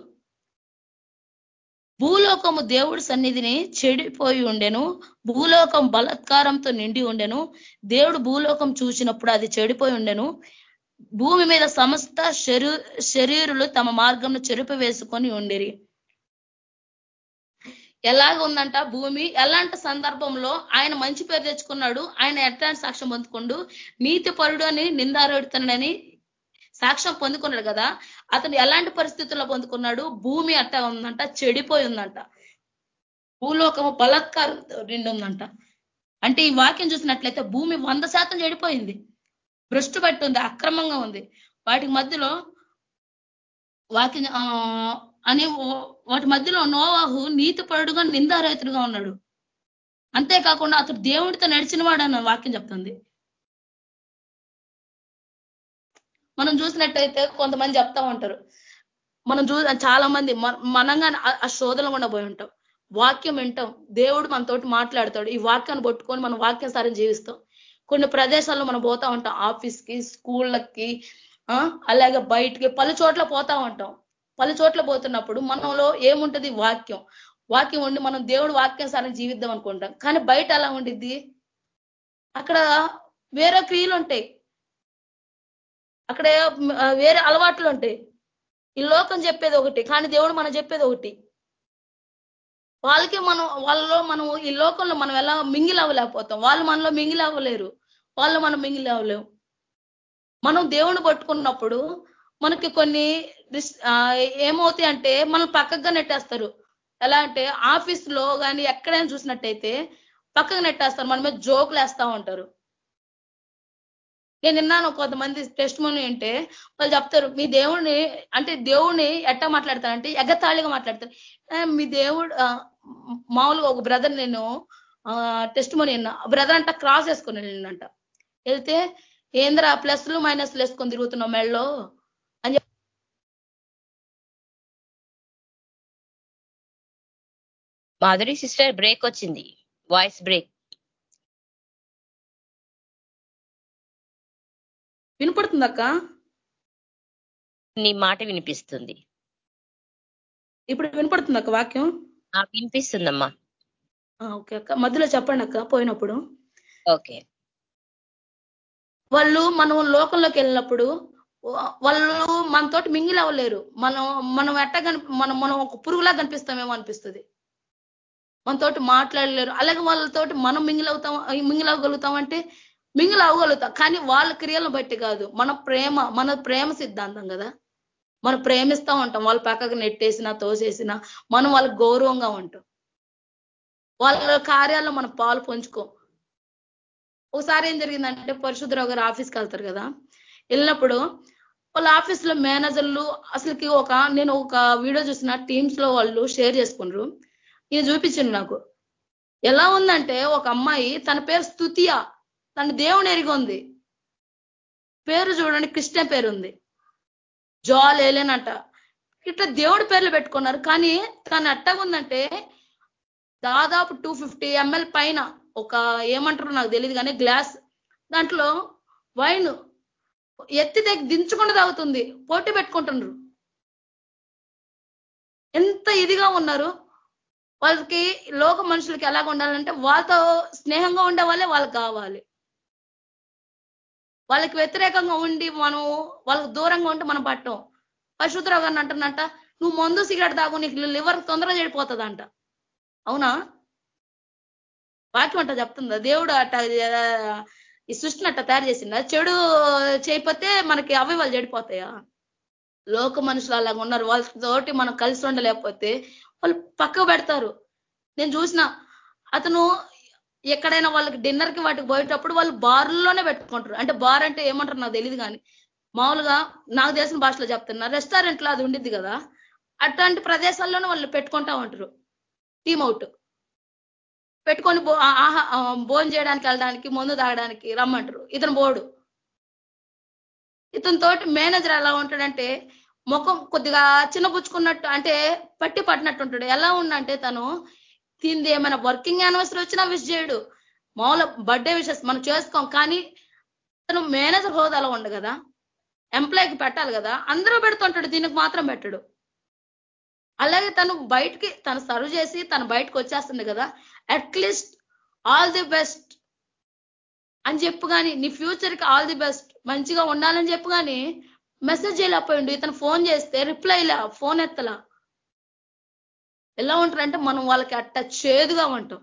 భూలోకము దేవుడి సన్నిధిని చెడిపోయి ఉండెను భూలోకం బలత్కారంతో నిండి ఉండెను. దేవుడు భూలోకం చూసినప్పుడు అది చెడిపోయి ఉండెను. భూమి మీద సమస్త శరీరులు తమ మార్గంను చెరుపు వేసుకొని ఉండేరి. ఎలాగ ఉందంట భూమి? ఎలాంటి సందర్భంలో ఆయన మంచి పేరు తెచ్చుకున్నాడు? ఆయన ఎట్లాంటి సాక్ష్యం పొందుకుండు? నీతి పరుడు అని నిందారెడుతున్నాడని సాక్ష్యం పొందుకున్నాడు కదా అతను ఎలాంటి పరిస్థితుల్లో పొందుకున్నాడు? భూమి అట్ట ఉందంట చెడిపోయి ఉందంట. భూలోకము బలత్కారం నిండి ఉందంట. అంటే ఈ వాక్యం చూసినట్లయితే భూమి వంద శాతం చెడిపోయింది. భ్రష్టు పట్టి ఉంది అక్రమంగా ఉంది. వాటి మధ్యలో వాక్యం అని వాటి మధ్యలో నోవాహు నీతిపరుడుగా నిందారహితుడుగా ఉన్నాడు. అంతేకాకుండా అతడు దేవుడితో నడిచిన వాడు అన్న వాక్యం చెప్తుంది. మనం చూసినట్టయితే కొంతమంది చెప్తా ఉంటారు. మనం చూ చాలా మంది మనంగా ఆ శోధనలో కూడా పోయి ఉంటాం. వాక్యం వింటాం. దేవుడు మనతోటి మాట్లాడతాడు. ఈ వాక్యాన్ని పట్టుకొని మనం వాక్యానుసారం జీవిస్తాం. కొన్ని ప్రదేశాల్లో మనం పోతా ఉంటాం. ఆఫీస్కి స్కూళ్ళకి అలాగే బయటికి పలు చోట్ల పోతా ఉంటాం. పలు చోట్ల పోతున్నప్పుడు మనలో ఏముంటది? వాక్యం. వాక్యం ఉండి మనం దేవుడు వాక్యానుసారం జీవిద్దాం అనుకుంటాం. కానీ బయట ఎలా ఉండిద్ది. అక్కడ వేరే క్రియలు ఉంటాయి. అక్కడ వేరే అలవాట్లు ఉంటాయి ఈ లోకం చెప్పేది ఒకటి కానీ దేవుడు మనం చెప్పేది ఒకటి. వాళ్ళకి మనం వాళ్ళలో మనం ఈ లోకంలో మనం ఎలా మింగిలవ్వలేకపోతాం. వాళ్ళు మనలో మింగిలవ్వలేరు. వాళ్ళు మనం మింగిలవ్వలేము మనం దేవుని పట్టుకున్నప్పుడు మనకి కొన్ని ఏమవుతాయి అంటే మనం పక్కగా నెట్టేస్తారు. ఎలా అంటే ఆఫీస్లో కానీ ఎక్కడైనా చూసినట్టయితే పక్కకు నెట్టేస్తారు. మన మీద జోకులు వేస్తూ ఉంటారు. నేను విన్నాను కొంతమంది టెస్ట్ మనీ అంటే వాళ్ళు చెప్తారు మీ దేవుడిని అంటే దేవుడిని ఎట్టా మాట్లాడతారంటే ఎగతాళిగా మాట్లాడతారు. మీ దేవుడు మామూలుగా ఒక బ్రదర్ నేను టెస్ట్ మనీ విన్నా. బ్రదర్ అంట క్రాస్ వేసుకుని వెళ్ళిందంట వెళ్తే ఏంద్రా ప్లస్లు మైనస్లు వేసుకొని తిరుగుతున్నాం మెళ్ళలో అని మాధురి సిస్టర్ బ్రేక్ వచ్చింది. వాయిస్ బ్రేక్ వినపడుతుందక్క? నీ మాట వినిపిస్తుంది. ఇప్పుడు వినపడుతుందక్క వాక్యం? వినిపిస్తుందమ్మా. ఓకే అక్క. మధ్యలో చెప్పండి అక్క పోయినప్పుడు. ఓకే. వాళ్ళు మనం లోకంలోకి వెళ్ళినప్పుడు వాళ్ళు మనతోటి మింగిల్ అవ్వలేరు. మనం మనం ఎట్ట మనం మనం ఒక పురుగులా కనిపిస్తామేమో అనిపిస్తుంది. మనతోటి మాట్లాడలేరు. అలాగే వాళ్ళతోటి మనం మింగిల్ అవుతాం మింగిల్ అవ్వగలుగుతాం అంటే మింగిల్ అవ్వగలుగుతాం. కానీ వాళ్ళ క్రియలను బట్టి కాదు. మన ప్రేమ మన ప్రేమ సిద్ధాంతం కదా. మనం ప్రేమిస్తూ ఉంటాం. వాళ్ళ పక్కకు నెట్టేసినా తోసేసినా మనం వాళ్ళకి గౌరవంగా ఉంటాం. వాళ్ళ కార్యాల్లో మనం పాలు పంచుకోం. ఒకసారి ఏం జరిగిందంటే పరిశుద్ధరావు గారు ఆఫీస్కి వెళ్తారు కదా. వెళ్ళినప్పుడు వాళ్ళ ఆఫీస్లో మేనేజర్లు అసలుకి ఒక నేను ఒక వీడియో చూసిన టీమ్స్లో వాళ్ళు షేర్ చేసుకున్నారు ఇది చూపించింది నాకు. ఎలా ఉందంటే ఒక అమ్మాయి తన పేరు స్థుతియా తన దేవుని ఎరిగి పేరు చూడండి కృష్ణ పేరు ఉంది జాల్ ఏలేనంట ఇట్లా దేవుడి పేర్లు పెట్టుకున్నారు కానీ తను ఉందంటే దాదాపు టూ ఫిఫ్టీ ఎంఎల్ పైన ఒక ఏమంటారు నాకు తెలియదు కానీ గ్లాస్ దాంట్లో వైన్ ఎత్తి దగ్గర దించకుండా తాగుతుంది పోటీ పెట్టుకుంటున్నారు. ఎంత ఇదిగా ఉన్నారు. వాళ్ళకి లోక మనుషులకి ఎలాగ ఉండాలంటే వాళ్ళతో స్నేహంగా ఉండే వాళ్ళే వాళ్ళకి కావాలి. వాళ్ళకి వ్యతిరేకంగా ఉండి మనం వాళ్ళకి దూరంగా ఉంటే మనం పట్టం. పరిశుద్ధరావు గారిని అంటున్నంట నువ్వు మందు సిగరెట్ తాగు నీకు లివర్ తొందరగా చెడిపోతుందంట. అవునా? వాక్యం అంట చెప్తుందా? దేవుడు అట్ట ఈ సృష్టిని అట్ట తయారు చేసిందా? చెడు చేయకపోతే మనకి అవయవాలు చెడిపోతాయా? లోక మనుషులు అలాగా ఉన్నారు. వాళ్ళతోటి మనం కలిసి ఉండలేకపోతే వాళ్ళు పక్క పెడతారు. నేను చూసిన అతను ఎక్కడైనా వాళ్ళకి డిన్నర్కి వాటికి పోయేటప్పుడు వాళ్ళు బార్లోనే పెట్టుకుంటారు. అంటే బార్ అంటే ఏమంటారు నాకు తెలియదు కానీ మామూలుగా నాకు తెలిసిన భాషలో చెప్తున్నా రెస్టారెంట్లో అది ఉండిద్ది కదా అట్లాంటి ప్రదేశాల్లోనే వాళ్ళు పెట్టుకుంటా ఉంటారు. టీమ్ అవుట్ పెట్టుకొని ఆహా భోజనం చేయడానికి వెళ్ళడానికి మందు తాగడానికి రమ్మంటారు. ఇతను బోడు ఇతని తోటి మేనేజర్ ఎలా ఉంటాడంటే ముఖం కొద్దిగా చిన్నపుచ్చుకున్నట్టు అంటే పట్టి పట్టినట్టు ఉంటాడు. ఎలా ఉండంటే తను తింది ఏమైనా వర్కింగ్ యానివర్సరీ వచ్చినా విష్ చేయడు. మామూలు బర్త్డే విషెస్ మనం చేసుకోం కానీ తను మేనేజర్ హోదాలో ఉండు కదా. ఎంప్లాయీకి పెట్టాలి కదా. అందరూ పెడుతుంటాడు దీనికి మాత్రం పెట్టడు. అలాగే తను బయటికి తను సర్వ్ చేసి తను బయటకు వచ్చేస్తుంది కదా. అట్లీస్ట్ ఆల్ ది బెస్ట్ అని చెప్పు కానీ నీ ఫ్యూచర్కి ఆల్ ది బెస్ట్ మంచిగా ఉండాలని చెప్పు కానీ మెసేజ్ చేయలేకపోయిండు. ఇతను ఫోన్ చేస్తే రిప్లై ఇలా ఫోన్ ఎత్తలా. ఎలా ఉంటారంటే మనం వాళ్ళకి అట్ట చేదుగా ఉంటాం.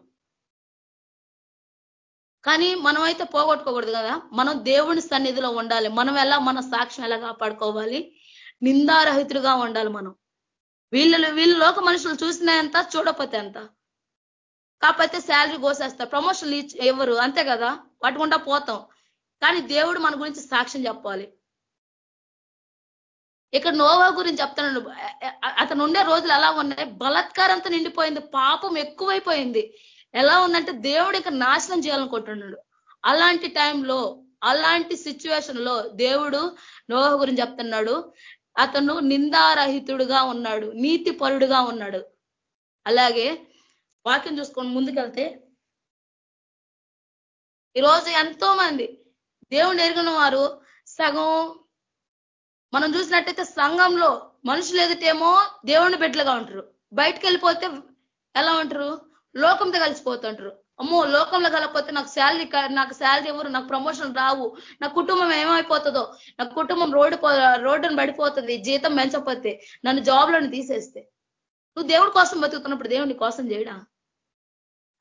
కానీ మనం అయితే పోగొట్టుకోకూడదు కదా? మనం దేవుని సన్నిధిలో ఉండాలి. మనం ఎలా మన సాక్ష్యం ఎలా కాపాడుకోవాలి? నిందారహితుడిగా ఉండాలి మనం. వీళ్ళు వీళ్ళు లోక మనుషులు చూసిన ఎంత చూడకపోతే ఎంత? కాకపోతే శాలరీ కోసేస్తారు. ప్రమోషన్లు ఇవ్వరు అంతే కదా? పట్టుకుంటా పోతాం. కానీ దేవుడు మన గురించి సాక్ష్యం చెప్పాలి. ఇక్కడ నోవా గురించి చెప్తున్నాడు. అతను ఉండే రోజులు ఎలా ఉన్నాయి? బలత్కారంతో నిండిపోయింది పాపం ఎక్కువైపోయింది. ఎలా ఉందంటే దేవుడు ఇక్కడ నాశనం చేయాలనుకుంటున్నాడు అలాంటి టైంలో అలాంటి సిచ్యువేషన్లో దేవుడు నోవా గురించి చెప్తున్నాడు. అతను నిందారహితుడుగా ఉన్నాడు నీతి పరుడుగా ఉన్నాడు. అలాగే వాక్యం చూసుకొని ముందుకెళ్తే ఈరోజు ఎంతో మంది దేవుని ఎరిగిన వారు సగం మనం చూసినట్టయితే సంఘంలో మనుషులు ఎదుటేమో దేవుని బిడ్డలుగా ఉంటారు. బయటకు వెళ్ళిపోతే ఎలా ఉంటారు? లోకంతో కలిసిపోతుంటారు. అమ్మో లోకంలో కలకపోతే నాకు శాలరీ నాకు శాలరీ ఎవరు నాకు ప్రమోషన్ రావు. నా కుటుంబం ఏమైపోతుందో? నా కుటుంబం రోడ్డు రోడ్డును పడిపోతుంది. జీతం పెంచకపోతే నన్ను జాబ్లను తీసేస్తే. నువ్వు దేవుడి కోసం బతుకుతున్నప్పుడు దేవుని కోసం చేయడా?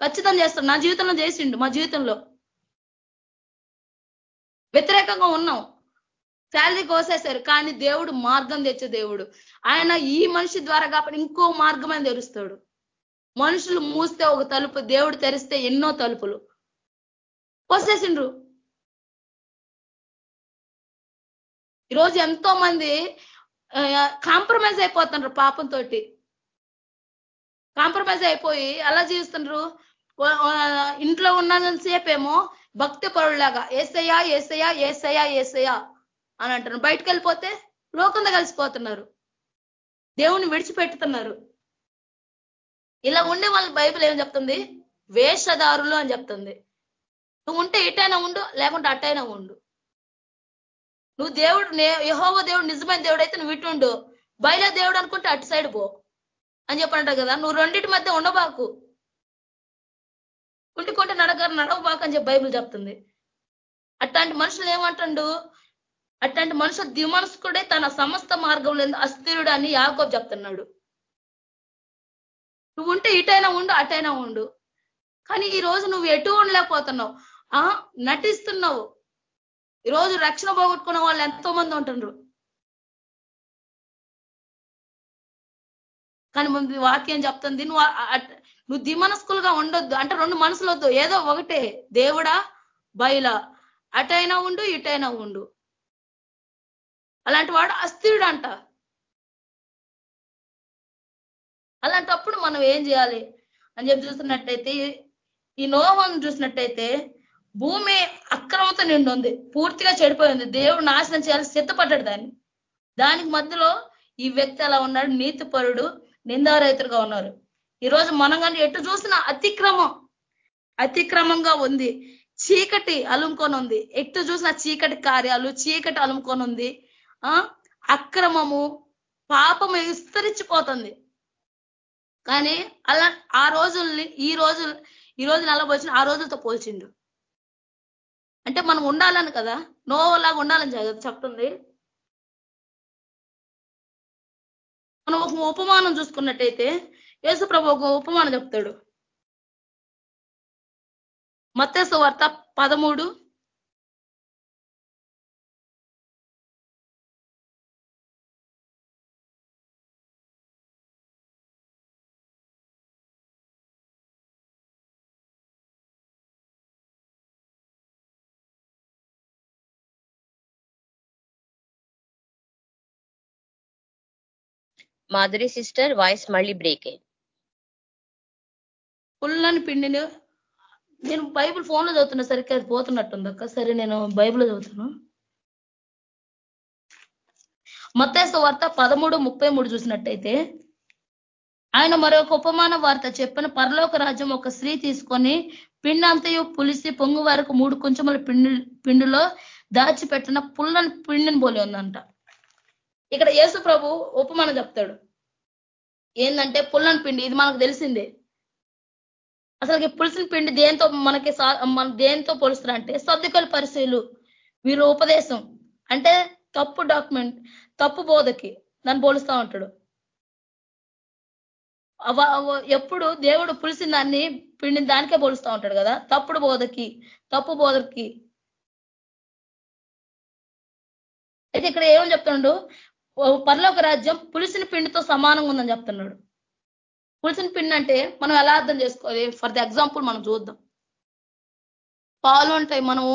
ఖచ్చితంగా చేస్తాడు. నా జీవితంలో చేసిండు మా జీవితంలో. వ్యతిరేకంగా ఉన్నాం. శాలరీ కోసేశారు కానీ దేవుడు మార్గం తెచ్చే దేవుడు. ఆయన ఈ మనిషి ద్వారా కాబట్టి ఇంకో మార్గం అని తెరుస్తాడు. మనుషులు మూస్తే ఒక తలుపు దేవుడు తెరిస్తే ఎన్నో తలుపులు. కోసేసిండ్రు. ఈరోజు ఎంతో మంది కాంప్రమైజ్ అయిపోతుండ్రు పాపంతో కాంప్రమైజ్ అయిపోయి ఎలా జీవిస్తుండ్రు? ఇంట్లో ఉన్నంతసేపేమో భక్తి పరులాగా ఏసయ్యా ఏసయ్యా ఏసయ్యా ఏసయ్యా. అని అంటారు బయటకు వెళ్ళిపోతే లోకంలో కలిసిపోతున్నారు. దేవుణ్ణి విడిచిపెట్టుతున్నారు. ఇలా ఉండే వాళ్ళ బైబిల్ ఏం చెప్తుంది? వేషధారులు అని చెప్తుంది. నువ్వు ఉంటే ఇటైనా ఉండు లేకుంటే అట్టైనా ఉండు. నువ్వు దేవుడు యహోవ దేవుడు నిజమైన దేవుడు అయితే నువ్వు ఇటుండు. బయలు దేవుడు అనుకుంటే అటు సైడ్ పో అని చెప్పంటారు కదా. నువ్వు రెండింటి మధ్య ఉండబాకు. ఉంటుకుంటే నడగ నడవబాకు అని చెప్పి బైబిల్ చెప్తుంది. అట్లాంటి మనుషులు ఏమంటుండు? అట్లాంటి మనుషులు దిమనస్కుడే తన సమస్త మార్గంలో అస్థిరుడు అని యాకోబ్ చెప్తున్నాడు. నువ్వు ఉంటే ఇటైనా ఉండు అటైనా ఉండు. కానీ ఈ రోజు నువ్వు ఎటు ఉండలేకపోతున్నావు? ఆ? నటిస్తున్నావు. ఈరోజు రక్షణ పోగొట్టుకున్న వాళ్ళు ఎంతో మంది ఉంటుండ్రు కానీ ముందు వాక్యం చెప్తుంది నువ్వు నువ్వు దిమనస్కులుగా ఉండొద్దు. అంటే రెండు మనసులు వద్దు ఏదో ఒకటే. దేవుడా బయల. అటైనా ఉండు ఇటైనా ఉండు. అలాంటి వాడు అస్థిరుడు అంట అలాంటప్పుడు మనం ఏం చేయాలి? అని చెప్పి చూస్తున్నట్టయితే ఈ నోహం చూసినట్టయితే భూమి అక్రమత నిండి ఉంది పూర్తిగా చెడిపోయింది దేవుడు నాశనం చేయాలి సిద్ధపడ్డాడు దాన్ని. దానికి మధ్యలో ఈ వ్యక్తి అలా ఉన్నాడు నీతిపరుడు నిందారైతులుగా ఉన్నారు. ఈరోజు మనం కానీ ఎటు చూసినా అతిక్రమం అతిక్రమంగా ఉంది. చీకటి అలుముకొని ఉంది. ఎటు చూసిన చీకటి కార్యాలు చీకటి అలుముకొని ఉంది. అక్రమము పాపము విస్తరించిపోతుంది. కానీ అలా ఆ రోజుల్ని ఈ రోజు ఈ రోజు నల్ల పోల్చిన ఆ రోజులతో పోల్చిండు. అంటే మనం ఉండాలని కదా? నోలాగా ఉండాలని చెప్తుంది. మనం ఒక ఉపమానం చూసుకున్నట్టయితే యేసుప్రభు ఒక ఉపమానం చెప్తాడు. మత్స్య వార్త పదమూడు మాధురి సిస్టర్ వాయిస్ మళ్ళీ బ్రేక్ అయింది పుల్లని పిండిని నేను బైబుల్ ఫోన్లో చదువుతున్నా సరిగ్గా అది పోతున్నట్టుంది అక్క. సరే నేను బైబుల్ చదువుతాను మత్తేస వార్త పదమూడు ముప్పై మూడు చూసినట్టయితే ఆయన మరొక ఉపమాన వార్త చెప్పిన పరలోక రాజ్యం ఒక స్త్రీ తీసుకొని పిండంతయు పులిసి పొంగు వరకు మూడు కొంచెముల పిండి పిండిలో దాచిపెట్టిన పుల్లని పిండిని పోలి ఉందంట. ఇక్కడ యేసు ప్రభు ఉపమానం చెప్తాడు. ఏంటంటే పుల్లని పిండి ఇది మనకు తెలిసిందే. అసలు పులిసిన పిండి దేంతో మనకి మన దేంతో పోలుస్తారంటే సర్దుకల పరిశీలు వీరు ఉపదేశం. అంటే తప్పు డాక్యుమెంట్ తప్పు బోధకి దాన్ని పోలుస్తా ఉంటాడు. ఎప్పుడు దేవుడు పులిసిన దాన్ని పిండిని దానికే పోలుస్తూ ఉంటాడు కదా. తప్పుడు బోధకి తప్పు బోధకి. అయితే ఇక్కడ ఏమని చెప్తున్నాడు పరలోక రాజ్యం పులిసిన పిండితో సమానంగా ఉందని చెప్తున్నాడు. పులిసిన పిండి అంటే మనం ఎలా అర్థం చేసుకోవాలి? ఫర్ ది ఎగ్జాంపుల్ మనం చూద్దాం. పాలు ఉంటాయి మనము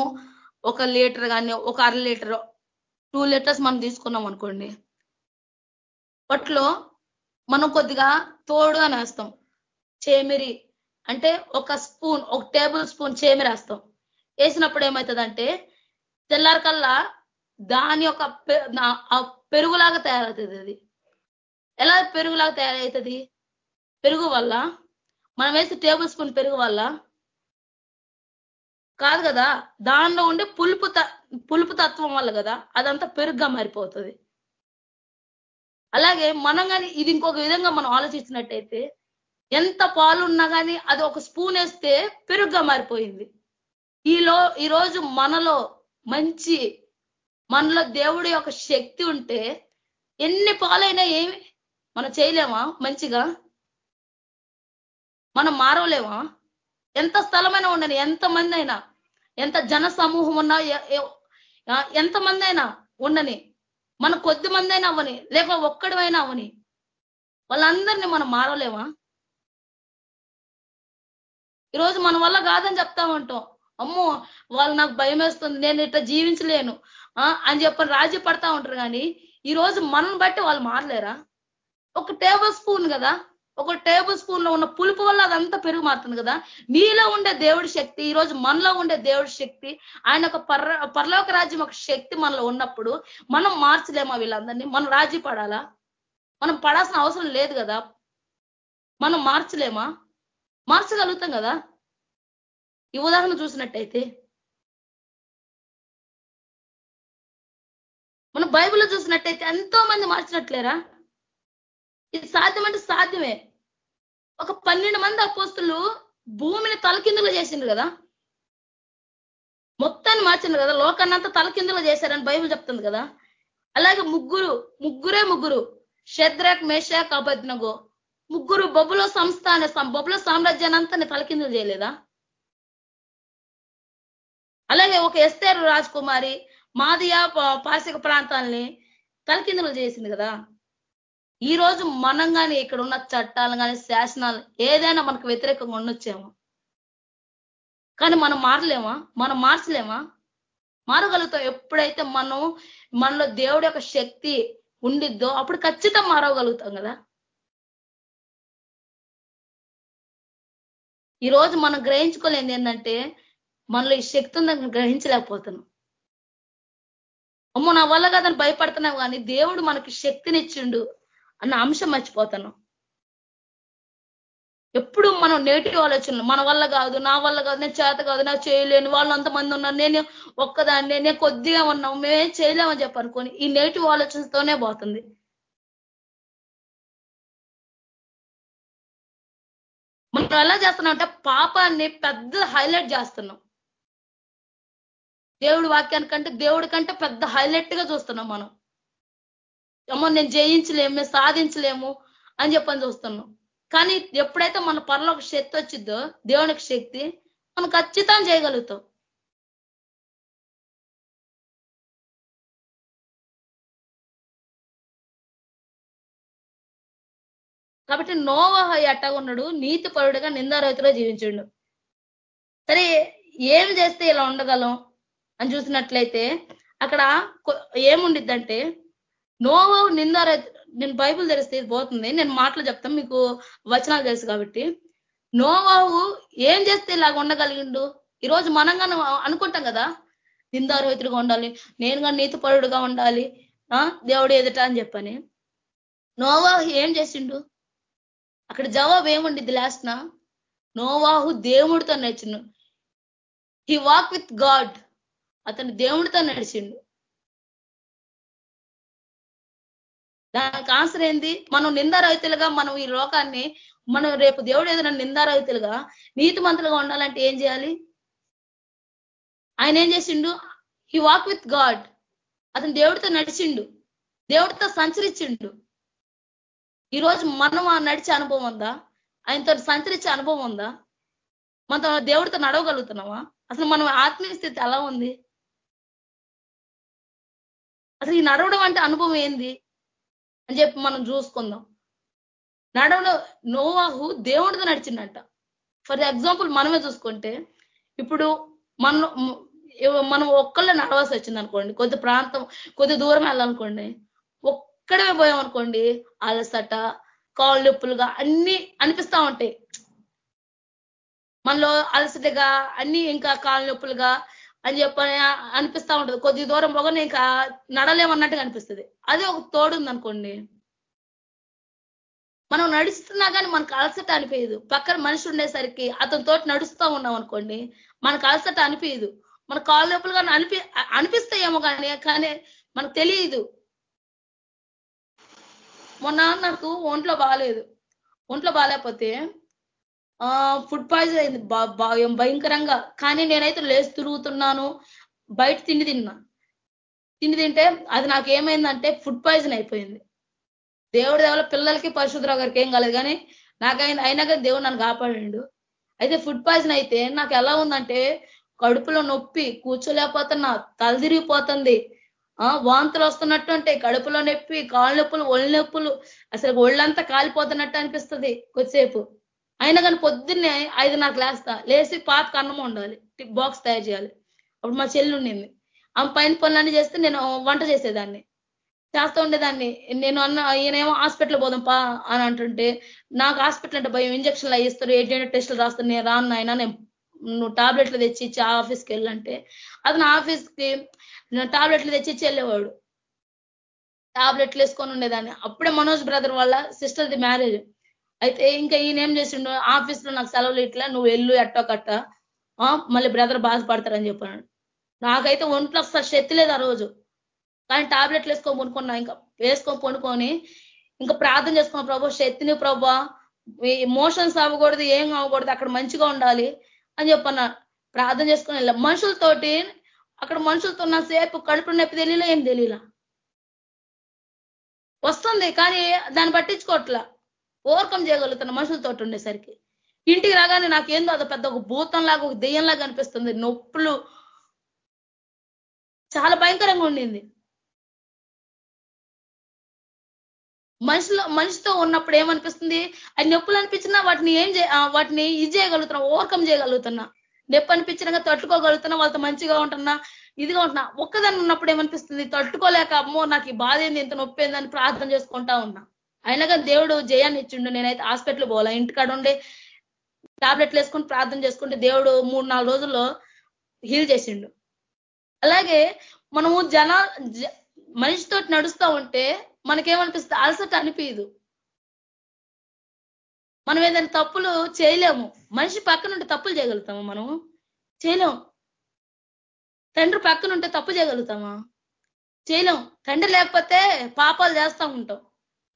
ఒక లీటర్ కానీ ఒక అర లీటర్ టూ లీటర్స్ మనం తీసుకున్నాం అనుకోండి. వాటిలో మనం కొద్దిగా తోడు అని వేస్తాం చేమిరి అంటే ఒక స్పూన్ ఒక టేబుల్ స్పూన్ చేమిరి వేస్తాం. వేసినప్పుడు ఏమవుతుందంటే తెల్లారికల్లా దాని యొక్క పెరుగులాగా తయారవుతుంది అది. ఎలా పెరుగులాగా తయారవుతుంది? పెరుగు వల్ల మనం వేసి టేబుల్ స్పూన్ పెరుగు వల్ల కాదు కదా దానిలో ఉండే పులుపు పులుపు తత్వం వల్ల కదా అదంతా పెరుగ్గా మారిపోతుంది. అలాగే మనం కానీ ఇది ఇంకొక విధంగా మనం ఆలోచించినట్టయితే ఎంత పాలు ఉన్నా కానీ అది ఒక స్పూన్ వేస్తే పెరుగ్గా మారిపోయింది. ఈలో ఈరోజు మనలో మంచి మనలో దేవుడి యొక్క శక్తి ఉంటే ఎన్ని పాలైనా ఏమి మనం చేయలేమా? మంచిగా? మనం మారవలేమా? ఎంత స్థలమైనా ఉండని ఎంతమంది అయినా ఎంత జన సమూహం ఉన్నా ఎంతమంది అయినా ఉండని మన కొద్ది మంది అయినా అవ్వని లేక ఒక్కడివైనా అవ్వని వాళ్ళందరినీ మనం మారలేమా? ఈరోజు మన వల్ల కాదని చెప్తా ఉంటాం. అమ్మో వాళ్ళు నాకు భయం వేస్తుంది నేను ఇట్లా జీవించలేను. అని చెప్పని రాజీ పడతా ఉంటారు కానీ ఈ రోజు మనం బట్టి వాళ్ళు మారలేరా? ఒక టేబుల్ స్పూన్ కదా? ఒక టేబుల్ స్పూన్లో ఉన్న పులుపు వల్ల అదంతా పెరుగు మారుతుంది కదా? నీలో ఉండే దేవుడి శక్తి ఈ రోజు మనలో ఉండే దేవుడి శక్తి ఆయన ఒక పర్ర పరలోక రాజ్యం ఒక శక్తి మనలో ఉన్నప్పుడు మనం మార్చలేమా వీళ్ళందరినీ? మనం రాజీ పడాలా? మనం పడాల్సిన అవసరం లేదు కదా? మనం మార్చలేమా? మార్చగలుగుతాం కదా? ఈ ఉదాహరణ చూసినట్టయితే మనం బైబిల్లో చూసినట్టయితే ఎంతో మంది మార్చినట్లేరా? ఇది సాధ్యమంటే సాధ్యమే. ఒక పన్నెండు మంది అపోస్తులు భూమిని తలకిందులు చేసిండ్రు కదా? మొత్తాన్ని మార్చింది కదా? లోకాన్నంతా తలకిందులు చేశారని బైబిల్ చెప్తుంది కదా? అలాగే ముగ్గురు ముగ్గురే ముగ్గురు షద్రక్ మేషాక్ అబద్నగో ముగ్గురు బొబ్బులో సంస్థ అనే బొబ్బుల సామ్రాజ్యాన్ని అంతా తలకిందులు చేయలేదా? అలాగే ఒక ఎస్తేరు రాజకుమారి మాదియా పాసిక ప్రాంతాలని తలకిందులు చేసింది కదా. ఈ రోజు మనం కానీ ఇక్కడ ఉన్న చట్టాలు కానీ శాసనాలు ఏదైనా మనకు వ్యతిరేకంగా ఉండొచ్చేమో. కానీ మనం మారలేమా? మనం మార్చలేమా? మారగలుగుతాం. ఎప్పుడైతే మనం మనలో దేవుడి యొక్క శక్తి ఉండిద్దో అప్పుడు ఖచ్చితంగా మారవగలుగుతాం కదా. ఈరోజు మనం గ్రహించుకోలేంది ఏంటంటే మనలో ఈ శక్తి ఉందని గ్రహించలేకపోతున్నాం. అమ్మో నా వల్ల కాదని భయపడుతున్నావు కానీ దేవుడు మనకి శక్తినిచ్చిండు అన్న అంశం మర్చిపోతాను ఎప్పుడు మనం నేటివ్ ఆలోచనలు మన వల్ల కాదు నా వల్ల కాదు నేను చేత కాదు నాకు చేయలేను వాళ్ళు అంతమంది ఉన్నారు నేను ఒక్కదాన్ని నేను కొద్దిగా ఉన్నాం మేమేం చేయలేమని చెప్పి అనుకోని ఈ నేటివ్ ఆలోచనతోనే పోతుంది. మనం ఎలా చేస్తున్నాం అంటే పాపాన్ని పెద్ద హైలైట్ చేస్తున్నాం. దేవుడి వాక్యానికంటే దేవుడి కంటే పెద్ద హైలైట్గా చూస్తున్నాం మనం. అమ్మో నేను జయించలేము మేము సాధించలేము అని చెప్పని చూస్తున్నాం. కానీ ఎప్పుడైతే మన పనులు ఒక శక్తి వచ్చిద్దో దేవునికి శక్తి మనం ఖచ్చితంగా చేయగలుగుతాం. కాబట్టి నోవహ ఎట్టగా ఉన్నాడు? నీతి పరుడుగా నిందారహితలో జీవించండు. సరే ఏం చేస్తే ఇలా ఉండగలం? అని చూసినట్లయితే అక్కడ ఏముండిద్దంటే నోవా నిందారహిత నేను బైబుల్ తెరిస్తే పోతుంది నేను మాటలు చెప్తాను మీకు వచనాలు తెలుసు కాబట్టి. నోవావు ఏం చేస్తే ఇలాగ ఉండగలిగిండు? ఈరోజు మనం కానీ అనుకుంటాం కదా నిందారోహితుడిగా ఉండాలి నేను కానీ నీతిపరుడుగా ఉండాలి దేవుడు ఎదుట అని చెప్పని. నోవాహు ఏం చేసిండు? అక్కడ జవాబు ఏముండిద్ది లాస్ట్న? నోవాహు దేవుడితో నేర్చిండు హీ వాక్ విత్ గాడ్ అతను దేవుడితో నడిచిండు. దానికి ఆన్సర్ ఏంది? మనం నిందారహితులుగా మనం ఈ లోకాన్ని మనం రేపు దేవుడు ఏదైనా నిందారహితులుగా నీతి మంతులుగా ఉండాలంటే ఏం చేయాలి? ఆయన ఏం చేసిండు? హీ వాక్ విత్ గాడ్ అతను దేవుడితో నడిచిండు. దేవుడితో సంచరించిండు. ఈరోజు మనం ఆ నడిచే అనుభవం ఉందా? ఆయనతో సంచరించే అనుభవం ఉందా? మనతో దేవుడితో నడవగలుగుతున్నామా అసలు మనం ఆత్మీయ స్థితి ఎలా ఉంది? అసలు ఈ నడవడం అంటే అనుభవం ఏంది? అని చెప్పి మనం చూసుకుందాం. నడవడం నోవాహు దేవుడితో నడిచిందంట. ఫర్ ఎగ్జాంపుల్ మనమే చూసుకుంటే ఇప్పుడు మనం మనం ఒక్కళ్ళే నడవాల్సి వచ్చింది అనుకోండి కొద్ది ప్రాంతం కొద్ది దూరం వెళ్ళాలనుకోండి ఒక్కడే పోయాం అనుకోండి అలసట కాళ్ళు నొప్పులుగా అన్ని అనిపిస్తా ఉంటాయి. మనలో అలసటగా అన్ని ఇంకా కాళ్ళ నొప్పులుగా అని చెప్పని అనిపిస్తా ఉంటది. కొద్ది దూరం పోగా ఇంకా నడలేమన్నట్టుగా అనిపిస్తుంది. అదే ఒక తోడు ఉందనుకోండి. మనం నడుస్తున్నా కానీ మనకు అలసట అనిపించదు పక్కన మనిషి ఉండేసరికి అతని తోటి నడుస్తూ ఉన్నాం అనుకోండి మనకు అలసట అనిపించదు మన కాళ్ళ లోపల కానీ అనిపి అనిపిస్తాయేమో కానీ కానీ మనకు తెలియదు. మొన్న నాకు ఒంట్లో బాగాలేదు ఒంట్లో బాగాలేకపోతే ఫుడ్ పాయిజన్ అయింది. భయంకరంగా. కానీ నేనైతే లేచి తిరుగుతున్నాను. బయట తిండి తిన్నా. తిండి తింటే అది నాకు ఏమైందంటే ఫుడ్ పాయిజన్ అయిపోయింది. దేవుడి దేవల పిల్లలకి పరిశుద్ధరావు గారికి ఏం కాలేదు. కానీ నాకైనా అయినా కానీ దేవుడు నన్ను కాపాడిండు. అయితే ఫుడ్ పాయిజన్ అయితే నాకు ఎలా ఉందంటే కడుపులో నొప్పి కూర్చోలేకపోతున్నా తలదిరిగిపోతుంది వాంతులు వస్తున్నట్టు అంటే కడుపులో నొప్పి కాళ్ళ నొప్పులు ఒళ్ళు నొప్పులు. అసలు ఒళ్ళంతా కాలిపోతున్నట్టు అనిపిస్తుంది కొద్దిసేపు. అయినా కానీ పొద్దున్నే ఐదున్నరకు లేస్తా. లేచి పాపకి అన్నం ఉండాలి టిప్ బాక్స్ తయారు చేయాలి. అప్పుడు మా చెల్లి ఉండింది. ఆమె పైన పనులన్నీ చేస్తే నేను వంట చేసేదాన్ని. చేస్తూ ఉండేదాన్ని. నేను అన్న ఈయనేమో హాస్పిటల్ పోదాం పా అని అంటుంటే నాకు హాస్పిటల్ అంటే భయం. ఇంజక్షన్లు అయ్యిస్తారు ఏంటంటే టెస్టులు రాస్తారు. నేను రాను అయినా నేను నువ్వు టాబ్లెట్లు తెచ్చి ఇచ్చి ఆఫీస్కి వెళ్ళంటే. అతను ఆఫీస్కి టాబ్లెట్లు తెచ్చి ఇచ్చి వెళ్ళేవాడు. టాబ్లెట్లు వేసుకొని ఉండేదాన్ని. అప్పుడే మనోజ్ బ్రదర్ వాళ్ళ సిస్టర్ది మ్యారేజ్. అయితే ఇంకా ఈయన ఏం చేసిండు? ఆఫీస్లో నాకు సెలవులు ఇట్లా నువ్వు వెళ్ళు ఎట్టో కట్ట. మళ్ళీ బ్రదర్ బాధపడతారని చెప్పాను నాకైతే ఒంట్లో అసలు శక్తి లేదు ఆ రోజు. కానీ టాబ్లెట్లు వేసుకొని పనుకున్నా ఇంకా వేసుకొని పనుకొని ఇంకా ప్రార్థన చేసుకున్నా ప్రభా శక్తిని ప్రభా మోషన్స్ అవ్వకూడదు ఏం అవ్వకూడదు అక్కడ మంచిగా ఉండాలి అని చెప్పన్నా. ప్రార్థన చేసుకుని వెళ్ళా. మనుషులతోటి అక్కడ మనుషులతో ఉన్న సేపు కడుపు నొప్పి తెలియలే ఏం తెలియలా వస్తుంది కానీ దాన్ని పట్టించుకోవట్లా ఓవర్కమ్ చేయగలుగుతున్న మనుషులతో ఉండేసరికి. ఇంటికి రాగానే నాకేందో అది పెద్ద ఒక భూతం లాగా ఒక దెయ్యంలాగా అనిపిస్తుంది. నొప్పులు. చాలా భయంకరంగా ఉండింది. మనిషిలో మనిషితో ఉన్నప్పుడు ఏమనిపిస్తుంది? అది నొప్పులు అనిపించినా వాటిని ఏం వాటిని ఇది చేయగలుగుతున్నా ఓవర్కమ్ చేయగలుగుతున్నా. నొప్పి అనిపించినాక తట్టుకోగలుగుతున్నా వాళ్ళతో మంచిగా ఉంటున్నా ఇదిగా ఉంటున్నా. ఒక్కదాన్ని ఉన్నప్పుడు ఏమనిపిస్తుంది? తట్టుకోలేక అమ్మో నాకు ఈ బాధ ఏంది? ఇంత నొప్పి ఏందని ప్రార్థన చేసుకుంటా ఉన్నా. అయినా కానీ దేవుడు జయాన్ని ఇచ్చిండు. నేనైతే హాస్పిటల్ పోవాలా? ఇంటికాడ ఉండే టాబ్లెట్లు వేసుకొని ప్రార్థన చేసుకుంటే దేవుడు మూడు నాలుగు రోజుల్లో హీల్ చేసిండు. అలాగే మనము జన మనిషితో నడుస్తూ ఉంటే మనకేమనిపిస్తుంది? అలసట అనిపించదు మనం ఏదైనా తప్పులు చేయలేము. మనిషి పక్కనుంటే తప్పులు చేయగలుగుతామా మనం? చేయలేము తండ్రి పక్కనుంటే తప్పు చేయగలుగుతామా? చేయలేం. తండ్రి లేకపోతే పాపాలు చేస్తూ ఉంటాం.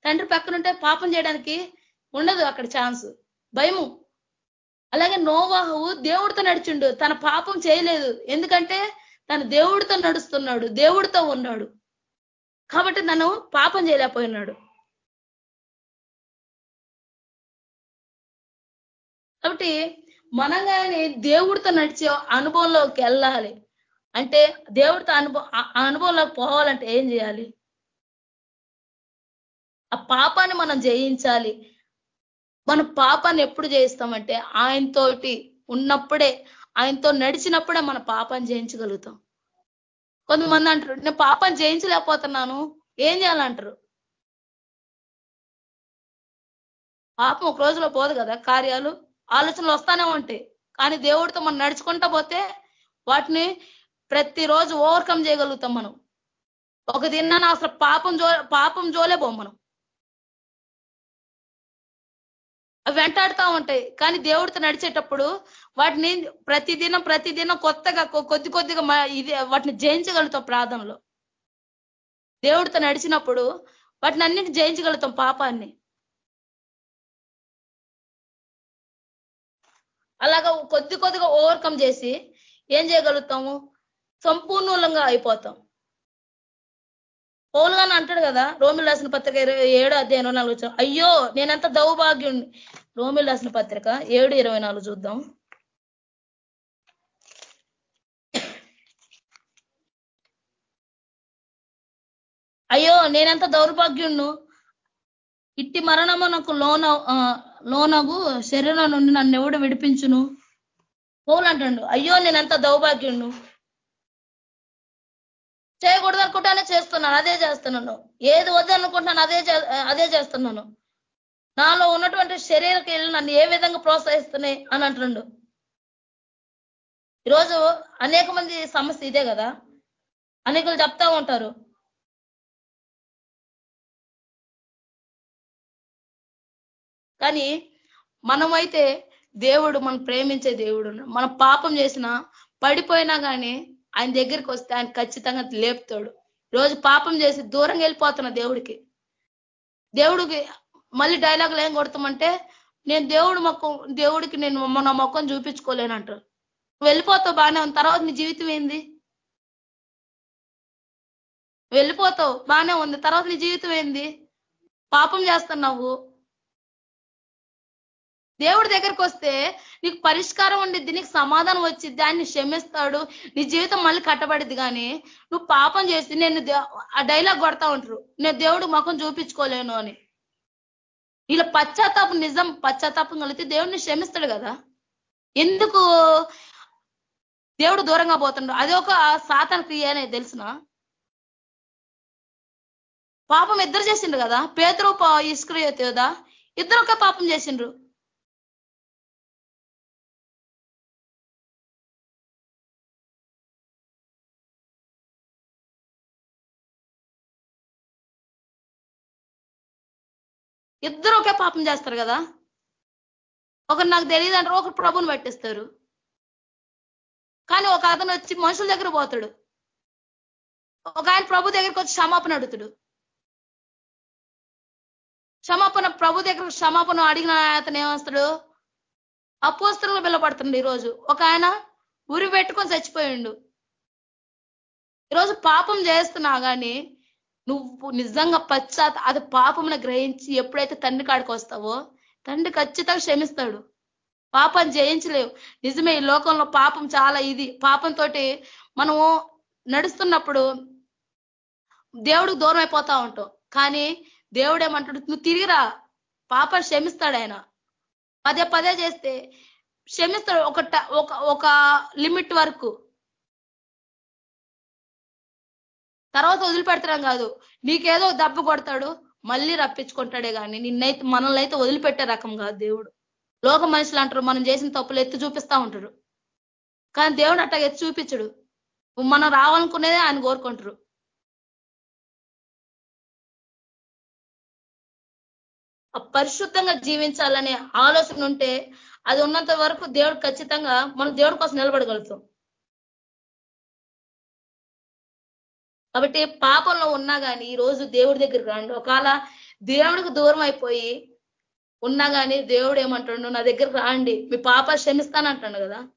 తండ్రి పక్కనుంటే పాపం చేయడానికి ఉండదు అక్కడ ఛాన్స్ భయము. అలాగే నోవాహు దేవుడితో నడిచిండు. తన పాపం చేయలేదు. ఎందుకంటే తన దేవుడితో నడుస్తున్నాడు. దేవుడితో ఉన్నాడు. కాబట్టి తను పాపం చేయలేకపోయినాడు. కాబట్టి మనం కానీ దేవుడితో నడిచే అనుభవంలోకి వెళ్ళాలి. అంటే దేవుడితో అనుభవం అనుభవంలోకి పోవాలంటే ఏం చేయాలి? ఆ పాపాన్ని మనం జయించాలి. మన పాపాన్ని ఎప్పుడు జయిస్తామంటే ఆయనతోటి ఉన్నప్పుడే ఆయనతో నడిచినప్పుడే మన పాపాన్ని జయించగలుగుతాం. కొంతమంది అంటారు నేను పాపం జయించలేకపోతున్నాను. ఏం చేయాలంటారు? పాపం ఒక రోజులో పోదు కదా కార్యాలు ఆలోచనలు వస్తానే ఉంటాయి. కానీ దేవుడితో మనం నడుచుకుంటా పోతే వాటిని ప్రతిరోజు ఓవర్కమ్ చేయగలుగుతాం మనం. ఒక దిన్నాన అసలు పాపం జో పాపం జోలే పోం మనం. అవి వెంటాడుతూ ఉంటాయి. కానీ దేవుడితో నడిచేటప్పుడు వాటిని ప్రతిదినం ప్రతిదినం కొత్తగా కొద్ది కొద్దిగా ఇది వాటిని జయించగలుగుతాం ప్రార్థనలో. దేవుడితో నడిచినప్పుడు వాటిని అన్నిటి జయించగలుగుతాం పాపాన్ని. అలాగా కొద్ది కొద్దిగా ఓవర్కమ్ చేసి ఏం చేయగలుగుతాము? సంపూర్ణంగా అయిపోతాం. పౌలుగాని అంటాడు కదా రోమిల్ రాసిన పత్రిక ఇరవై ఏడు అధ్యాయం ఇరవై నాలుగు వచ్చాం అయ్యో నేనంత దౌభాగ్యం రోమిల్ రాసిన పత్రిక ఏడు ఇరవై నాలుగు చూద్దాం. అయ్యో నేనంత దౌర్భాగ్యుణ్ణు. ఇట్టి మరణము నాకు లోన లోనగు శరీరం నుండి నన్ను ఎవడు విడిపించును? పౌలు అంటాడు అయ్యో నేనంత దౌర్భాగ్యుణ్ణు. చేయకూడదు అనుకుంటానే చేస్తున్నాను అదే చేస్తున్నాను. ఏది వద్దనుకుంటున్నాను అదే అదే చేస్తున్నాను. నాలో ఉన్నటువంటి శరీరకి నన్ను ఏ విధంగా ప్రోత్సహిస్తున్నాయి అని అంటుండు. ఈరోజు అనేక మంది సమస్య ఇదే కదా. అనేకులు చెప్తా ఉంటారు. కానీ మనమైతే దేవుడు మనం ప్రేమించే దేవుడు మనం పాపం చేసినా పడిపోయినా కానీ ఆయన దగ్గరికి వస్తే ఆయన ఖచ్చితంగా లేపుతాడు. రోజు పాపం చేసి దూరంగా వెళ్ళిపోతున్నా దేవుడికి. దేవుడికి మళ్ళీ డైలాగులు ఏం కొడతామంటే నేను దేవుడు మొక్కం దేవుడికి నేను నా మొక్కం చూపించుకోలేనంటారు వెళ్ళిపోతావు బాగానే ఉంది. తర్వాత నీ జీవితం ఏంది? వెళ్ళిపోతావు. బాగానే ఉంది. తర్వాత నీ జీవితం ఏంది? పాపం చేస్తున్నావు. దేవుడి దగ్గరికి వస్తే నీకు పరిష్కారం ఉండిద్ది నీకు సమాధానం వచ్చిద్ది ఆయన క్షమిస్తాడు నీ జీవితం మళ్ళీ కట్టబడిద్ది కానీ నువ్వు పాపం చేసి నేను ఆ డైలాగ్ కొడతా ఉంటారు. నేను దేవుడు ముఖం చూపించుకోలేను అని. ఇలా పశ్చాత్తాపం నిజం పశ్చాత్తాపం కలిగితే దేవుడిని క్షమిస్తాడు కదా. ఎందుకు దేవుడు దూరంగా పోతుండడు అది ఒక సాతన క్రియ అనేది తెలిసిన? పాపం ఇద్దరు చేసిండ్రు కదా. పేదరు ఇసుక్రియత కదా ఇద్దరు ఒక పాపం చేసిండ్రు. ఇద్దరు ఒకే పాపం చేస్తారు కదా. ఒకరు నాకు తెలియదు అంటారు ఒకరు ప్రభుని పట్టిస్తారు. కానీ ఒక అతను వచ్చి మనుషుల దగ్గర పోతాడు. ఒక ఆయన ప్రభు దగ్గరికి వచ్చి క్షమాపణ అడుగుతాడు. క్షమాపణ ప్రభు దగ్గర క్షమాపణ అడిగిన అతను ఏమొస్తాడు? అపోస్తలు పిల్లపడుతుంది ఈరోజు. ఒక ఆయన ఉరి పెట్టుకొని చచ్చిపోయిండు. ఈరోజు పాపం చేస్తున్నా కానీ నువ్వు నిజంగా పశ్చాత్ అది పాపమును గ్రహించి ఎప్పుడైతే తండ్రి కాడికి వస్తావో తండ్రి ఖచ్చితంగా క్షమిస్తాడు. పాపం జయించలేవు. నిజమే ఈ లోకంలో పాపం చాలా ఇది. పాపంతో మనము నడుస్తున్నప్పుడు దేవుడికి దూరం అయిపోతా ఉంటాం. కానీ దేవుడు ఏమంటాడు నువ్వు తిరిగిరా పాపం క్షమిస్తాడు ఆయన. పదే పదే చేస్తే క్షమిస్తాడు ఒక ఒక లిమిట్ వరకు. తర్వాత వదిలిపెడతాం కాదు. నీకేదో దెబ్బ కొడతాడు మళ్ళీ రప్పించుకుంటాడే కానీ నిన్నైతే మనల్ని అయితే వదిలిపెట్టే రకం కాదు దేవుడు. లోక మనుషులు అంటారు మనం చేసిన తప్పులు ఎత్తి చూపిస్తా ఉంటారు. కానీ దేవుడు అట్లా ఎత్తి చూపించడు. మనం రావాలనుకునేదే ఆయన కోరుకుంటారు. పరిశుద్ధంగా జీవించాలనే ఆలోచన ఉంటే అది ఉన్నంత వరకు దేవుడు ఖచ్చితంగా మనం దేవుడి కోసం నిలబడగలుగుతాం. కాబట్టి పాపంలో ఉన్నా కానీ ఈ రోజు దేవుడి దగ్గరికి రండి. ఒకవేళ దేవుడికి దూరం అయిపోయి ఉన్నా కానీ దేవుడు ఏమంటాడు నా దగ్గరికి రాండి. మీ పాప క్షమిస్తానంటాడు కదా?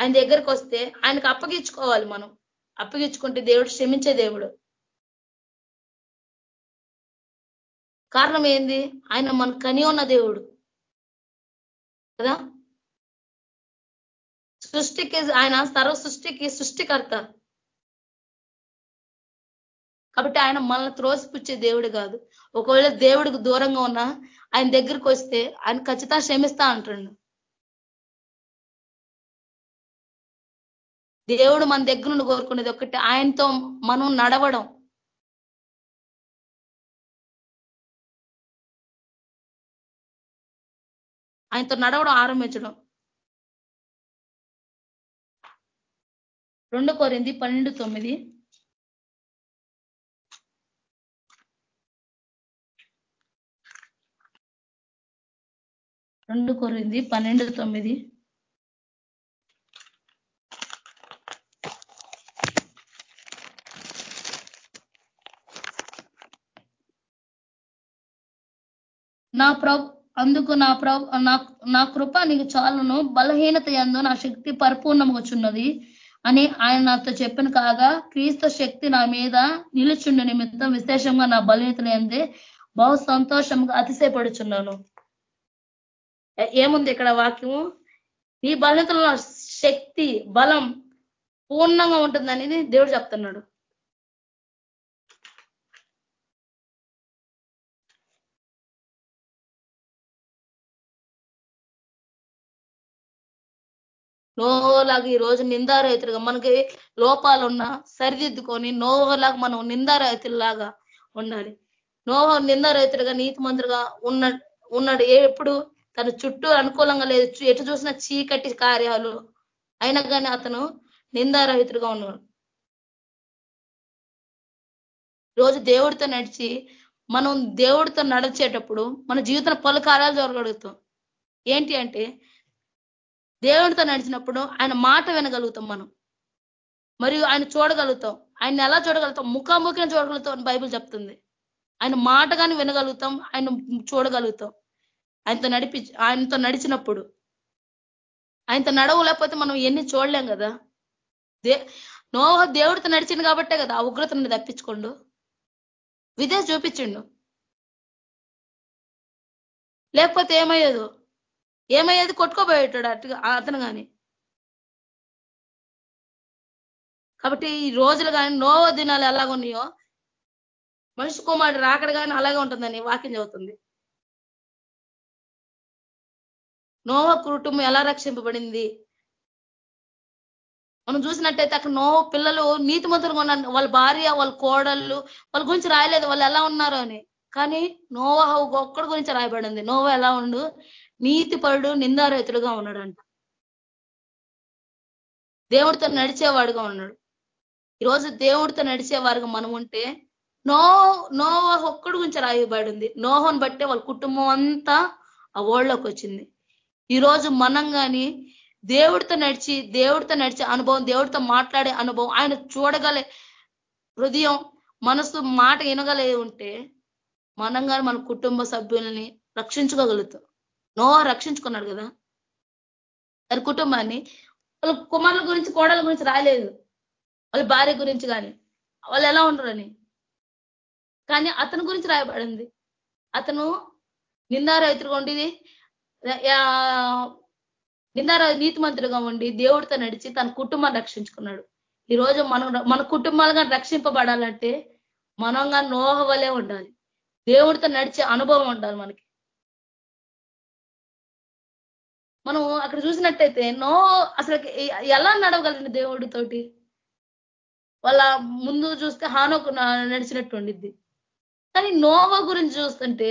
ఆయన దగ్గరికి వస్తే ఆయనకు అప్పగించుకోవాలి మనం. అప్పగించుకుంటే దేవుడు క్షమించే దేవుడు. కారణం ఏంది? ఆయన మన కని ఉన్న దేవుడు. కదా? సృష్టికి ఆయన సర్వ సృష్టికి సృష్టికర్త. కాబట్టి ఆయన మనల్ని త్రోసిపుచ్చే దేవుడు కాదు. ఒకవేళ దేవుడికి దూరంగా ఉన్నా ఆయన దగ్గరికి వస్తే ఆయన ఖచ్చితంగా క్షమిస్తా అంటుండు. దేవుడు మన దగ్గర నుండి కోరుకునేది ఒకటి ఆయనతో మనం నడవడం. ఆయనతో నడవడం ఆరంభించడం. రెండు కోరింది పన్నెండు తొమ్మిది. రెండు కొరింది పన్నెండు తొమ్మిది. నా ప్రభు అందుకు నా ప్రభు నా కృప నీకు చాలును. బలహీనత ఎందు నా శక్తి పరిపూర్ణమవుచున్నది అని ఆయన నాతో చెప్పిన కాగా క్రీస్తు శక్తి నా మీద నిలుచుండు నిమిత్తం విశేషంగా నా బలహీనత ఎందే బహు సంతోషంగా అతిశయపడుచున్నాను. ఏముంది ఇక్కడ వాక్యము? నీ బలహీనతలో శక్తి బలం పూర్ణంగా ఉంటుందనేది దేవుడు చెప్తున్నాడు. నోలాగా ఈ రోజు నిందారైతులుగా మనకి లోపాలు ఉన్నా సరిదిద్దుకొని నోలాగా మనం నిందారైతుల్లాగా ఉండాలి. నోహ నిందారైతులుగా నీతి మంత్రుగా ఉన్న ఉన్నాడు. ఎప్పుడు? తన చుట్టూ అనుకూలంగా లేదు. ఎటు చూసిన చీకటి కార్యాలు అయినా కానీ అతను నిందారహితుడుగా ఉన్నాడు. రోజు దేవుడితో నడిచి మనం దేవుడితో నడిచేటప్పుడు మన జీవితంలో పలు కార్యాలు జరగలుగుతాం ఏంటి అంటే దేవుడితో నడిచినప్పుడు ఆయన మాట వినగలుగుతాం మనం. మరియు ఆయన చూడగలుగుతాం. ఆయన ఎలా చూడగలుగుతాం? ముఖాముఖిని చూడగలుగుతాం అని బైబిల్ చెప్తుంది. ఆయన మాట కానీ వినగలుగుతాం ఆయన చూడగలుగుతాం. ఆయనతో నడిపి ఆయనతో నడిచినప్పుడు. ఆయనతో నడవలేకపోతే మనం ఎన్ని చూడలేం కదా. దే నోహ దేవుడితో నడిచింది కాబట్టే కదా ఆ ఉగ్రతను తప్పించుకోండు. విదేశ చూపించిండు. లేకపోతే ఏమయ్యేదో? ఏమయ్యేది? కొట్టుకోబోయేటాడు అటు అతను కానీ కాబట్టి ఈ రోజులు కానీ నోవ దినాలు ఎలాగున్నాయో మనిషి కుమారుడు రాకడ కానీ అలాగే ఉంటుందని వాక్యం చదువుతుంది నోవ కుటుంబం ఎలా రక్షింపబడింది? మనం చూసినట్టయితే అక్కడ నో పిల్లలు నీతిమంతులు ఉన్నారు వాళ్ళ భార్య వాళ్ళ కోడళ్ళు వాళ్ళ గురించి రాయలేదు. వాళ్ళు ఎలా ఉన్నారు అని. కానీ నోవా ఒక్కడి గురించి రాయబడింది. నోవా ఎలా ఉండు? నీతిపరుడు నిందారహితుడుగా ఉన్నాడంట. దేవుడితో నడిచేవాడుగా ఉన్నాడు. ఈరోజు దేవుడితో నడిచేవారుగా మనం ఉంటే నో నోవా ఒక్కడి గురించి రాయబడింది. నోహను బట్టే వాళ్ళ కుటుంబం అంతా ఆ ఓళ్ళలోకి వచ్చింది. ఈరోజు మనం కానీ దేవుడితో నడిచి దేవుడితో నడిచే అనుభవం దేవుడితో మాట్లాడే అనుభవం ఆయన చూడగలే హృదయం మనసు మాట వినగలే ఉంటే మనం కానీ మన కుటుంబ సభ్యులని రక్షించుకోగలుగుతాం. నో రక్షించుకున్నాడు కదా? తన కుటుంబాన్ని. వాళ్ళ కుమారుల గురించి కోడల గురించి రాలేదు వాళ్ళ భార్య గురించి కానీ వాళ్ళు ఎలా ఉండరని. కానీ అతని గురించి రాయబడింది. అతను నిందారైతులుగా ఉండి నిందార నీతిమంతులుగా ఉండి దేవుడితో నడిచి తన కుటుంబాన్ని రక్షించుకున్నాడు. ఈ రోజు మనం మన కుటుంబాలు కానీ రక్షింపబడాలంటే మనం కానీ నోహ వలే ఉండాలి. దేవుడితో నడిచే అనుభవం ఉండాలి మనకి. మనం అక్కడ చూసినట్టయితే నో అసలు ఎలా నడవగలండి దేవుడితోటి వాళ్ళ ముందు చూస్తే హానోకు నడిచినట్టు ఉండిద్ది. కానీ నోవ గురించి చూస్తుంటే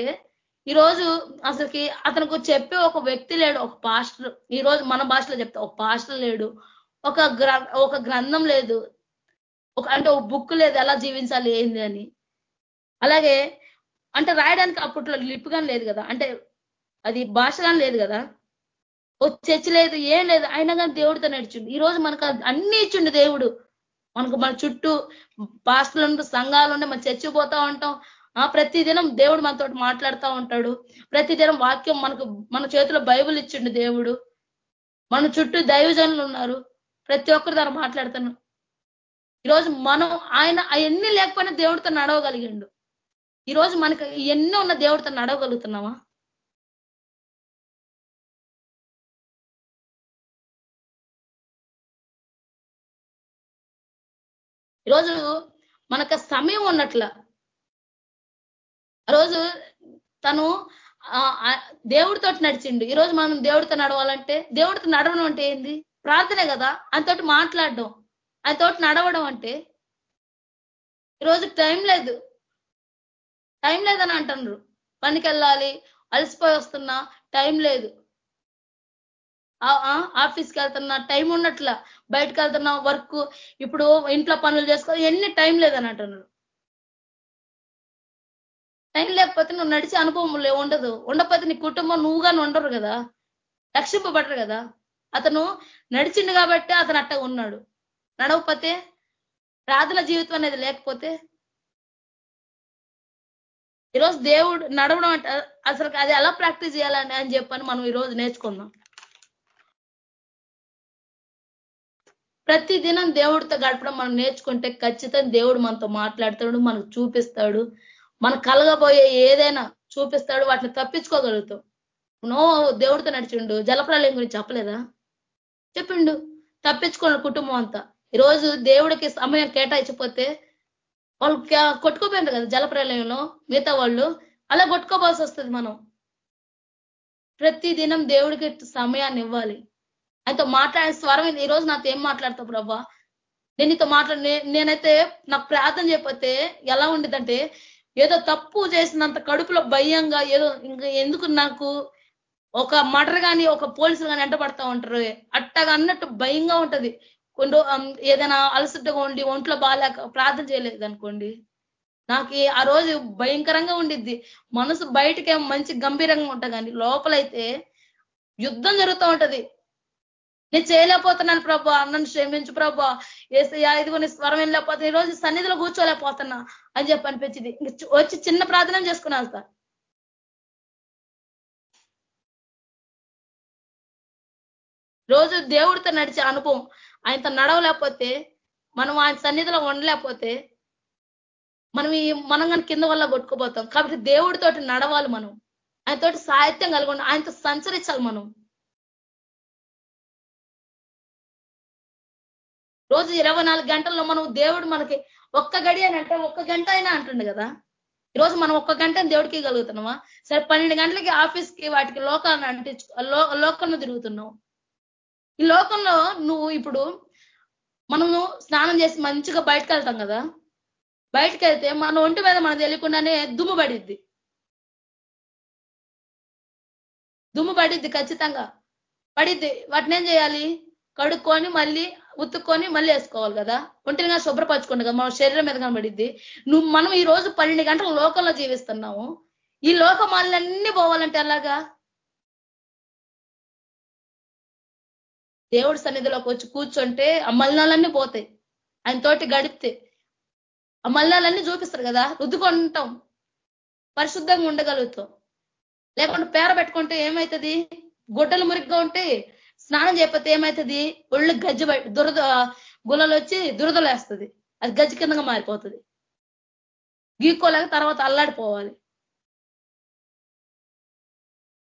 ఈరోజు అసలుకి అతనికి చెప్పే ఒక వ్యక్తి లేడు ఒక పాస్టర్. ఈ రోజు మన భాషలో చెప్తా ఒక పాస్టర్ లేడు. ఒక ఒక గ్రంథం లేదు. ఒక అంటే ఒక బుక్ లేదు ఎలా జీవించాలి ఏంది అని. అలాగే అంటే రాయడానికి అప్పట్లో లిప్ కానీ లేదు కదా. అంటే అది భాష కానీ లేదు కదా. ఓ చర్చ లేదు ఏం లేదు అయినా కానీ దేవుడితో నడిచిండు. ఈ రోజు మనకు అన్ని ఇచ్చిండు దేవుడు. మనకు మన చుట్టూ పాస్టర్లు ఉంటూ సంఘాలు ఉంటే మనం చచ్చిపోతా ఉంటాం. ఆ ప్రతి దినం దేవుడు మనతో మాట్లాడుతూ ఉంటాడు. ప్రతి దినం వాక్యం మనకు మన చేతిలో బైబుల్ ఇచ్చిండు దేవుడు. మన చుట్టూ దైవజనులు ఉన్నారు. ప్రతి ఒక్కరు తను మాట్లాడుతాను ఈరోజు మనం ఆయన అవన్నీ లేకపోయినా దేవుడితో నడవగలిగిండు. ఈరోజు మనకి ఎన్నో ఉన్న దేవుడితో నడవగలుగుతున్నావా ఈరోజు మనకు సమయం ఉన్నట్ల రోజు తను దేవుడితో నడిచిండు. ఈరోజు మనం దేవుడితో నడవాలంటే దేవుడితో నడవడం అంటే ఏంది? ప్రార్థనే కదా. ఆయనతోటి మాట్లాడడం. ఆయనతోటి నడవడం అంటే ఈరోజు టైం లేదు. టైం లేదని అంటున్నారు. పనికి వెళ్ళాలి అలసిపోయి వస్తున్నా టైం లేదు. ఆఫీస్కి వెళ్తున్నా టైం ఉన్నట్ల బయటకు వెళ్తున్నా వర్క్ ఇప్పుడు ఇంట్లో పనులు చేసుకో ఎన్ని టైం లేదని అంటున్నారు. టైం లేకపోతే నువ్వు నడిచే అనుభవం ఉండదు. ఉండకపోతే నీ కుటుంబం నువ్వుగానే ఉండరు కదా. రక్షింపబడరు కదా. అతను నడిచిండు కాబట్టి అతను అట్ట ఉన్నాడు. నడవకపోతే ప్రార్థన జీవితం అనేది లేకపోతే ఈరోజు దేవుడు నడవడం అంటే అసలు అది ఎలా ప్రాక్టీస్ చేయాలని అని చెప్పని మనం ఈరోజు నేర్చుకుందాం. ప్రతి దినం దేవుడితో గడపడం మనం నేర్చుకుంటే ఖచ్చితంగా దేవుడు మనతో మాట్లాడతాడు మనకు చూపిస్తాడు. మన కలగబోయే ఏదైనా చూపిస్తాడు వాటిని తప్పించుకోగలుగుతాం. నో దేవుడితో నడిచిండు. జలప్రలయం గురించి చెప్పలేదా? చెప్పిండు. తప్పించుకోండి కుటుంబం అంతా. ఈరోజు దేవుడికి సమయం కేటాయించిపోతే వాళ్ళు కొట్టుకోపోయింది కదా జలప్రలయంలో మిగతా వాళ్ళు. అలా కొట్టుకోవాల్సి వస్తుంది మనం. ప్రతి దినం దేవుడికి సమయాన్ని ఇవ్వాలి. ఆయనతో మాట్లాడే స్వరం ఈ రోజు నాతో ఏం మాట్లాడతావు ప్రభా? నేను నీతో మాట్లాడి నేనైతే నాకు ప్రార్థన చేయకపోతే ఎలా ఉండిదంటే ఏదో తప్పు చేసినంత కడుపులో భయంగా ఏదో ఇంకా ఎందుకు నాకు ఒక మటర్ కానీ ఒక పోలీసులు కానీ ఎంటబడతా ఉంటారు. అట్టగా అన్నట్టు భయంగా ఉంటది. కొన్ని ఏదైనా అలసటగా ఉండి ఒంట్లో బాగాలేక ప్రార్థన చేయలేదు అనుకోండి నాకు ఆ రోజు భయంకరంగా ఉండిద్ది. మనసు బయటకే మంచి గంభీరంగా ఉంటా కానీ లోపలైతే యుద్ధం జరుగుతూ ఉంటది. నేను చేయలేకపోతున్నాను ప్రభా నన్ను క్షమించు ప్రభా. ఏసయ్యా ఇదిగో నీ స్వరం వెళ్ళలేకపోతే ఈ రోజు సన్నిధిలో కూర్చోలేకపోతున్నా అని చెప్పి అనిపించింది. వచ్చి చిన్న ప్రార్థన చేసుకున్నా సార్. రోజు దేవుడితో నడిచే అనుభవం. ఆయనతో నడవలేకపోతే మనం ఆయన సన్నిధిలో ఉండలేకపోతే మనం ఈ మనం కానీ కింద వల్ల కొట్టుకుపోతాం. కాబట్టి దేవుడితోటి నడవాలి మనం. ఆయనతోటి సాహిత్యం కలగండి ఆయనతో సంచరించాలి మనం. రోజు ఇరవై నాలుగు గంటల్లో మనం దేవుడు మనకి ఒక్క గడి అని అంటే ఒక్క గంట అయినా అంటుండే కదా. ఈరోజు మనం ఒక్క గంట దేవుడికి కలుగుతున్నామా సరే పన్నెండు గంటలకి ఆఫీస్కి వాటికి లోకాలను అంటించు లోకంలో తిరుగుతున్నావు. ఈ లోకంలో నువ్వు ఇప్పుడు మనము స్నానం చేసి మంచిగా బయటకు వెళ్తాం కదా. బయటకు వెళ్తే మన ఒంటి మీద మనం తెలియకుండానే దుమ్ము పడిద్ది. దుమ్ము పడిద్ది ఖచ్చితంగా. పడిద్ది. వాటిని ఏం చేయాలి? కడుక్కొని మళ్ళీ ఉత్తుకొని మళ్ళీ వేసుకోవాలి కదా? ఒంటిగా శుభ్రపరచుకోండి కదా? మన శరీరం మీద కనబడిద్ది. నువ్వు మనం ఈ రోజు పన్నెండు గంటలు లోకంలో జీవిస్తున్నాము. ఈ లోకమాలన్నీ పోవాలంటే ఎలాగా? దేవుడి సన్నిధిలోకి వచ్చి కూర్చుంటే ఆ మలినాలన్నీ పోతాయి. ఆయన తోటి గడిపితే. ఆ మలినాలన్నీ చూపిస్తారు కదా? రుద్దుకుంటాం. పరిశుద్ధంగా ఉండగలుగుతాం. లేకుంటే పేర పెట్టుకుంటే ఏమవుతుంది గుడ్డలు మురిగ్గా ఉంటే స్నానం చేయకపోతే ఏమవుతుంది ఒళ్ళు గజ్జి దురద గులలు వచ్చి దురదలేస్తుంది. అది గజ్జి కిందగా మారిపోతుంది. గీక్కోలేక తర్వాత అల్లాడిపోవాలి.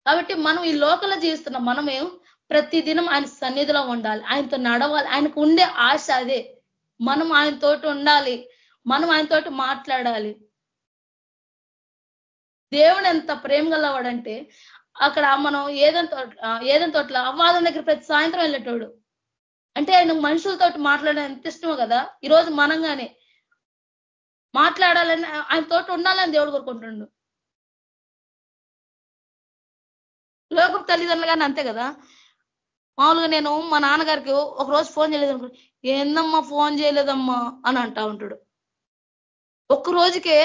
కాబట్టి మనం ఈ లోకల్లో జీవిస్తున్న మనమేం ప్రతి దినం ఆయన సన్నిధిలో ఉండాలి. ఆయనతో నడవాలి. ఆయనకు ఉండే ఆశ అదే. మనం ఆయనతోటి ఉండాలి. మనం ఆయనతోటి మాట్లాడాలి. దేవుడు ఎంత ప్రేమ గలవాడంటే అక్కడ మనం ఏదని తోట ఏదని తోటలో అవ్వాదం దగ్గర ప్రతి సాయంత్రం వెళ్ళేటోడు. అంటే ఆయన మనుషులతోటి మాట్లాడడం ఎంత ఇష్టమో కదా ఈరోజు మనంగానే మాట్లాడాలని ఆయన తోటి ఉండాలని దేవుడు కోరుకుంటుండు. లోకపు తల్లిదండ్రులు కానీ అంతే కదా. మామూలుగా నేను మా నాన్నగారికి ఒక రోజు ఫోన్ చేయలేదు అనుకో ఏందమ్మా ఫోన్ చేయలేదమ్మా? అని అంటా ఉంటాడు. ఒక్క రోజుకే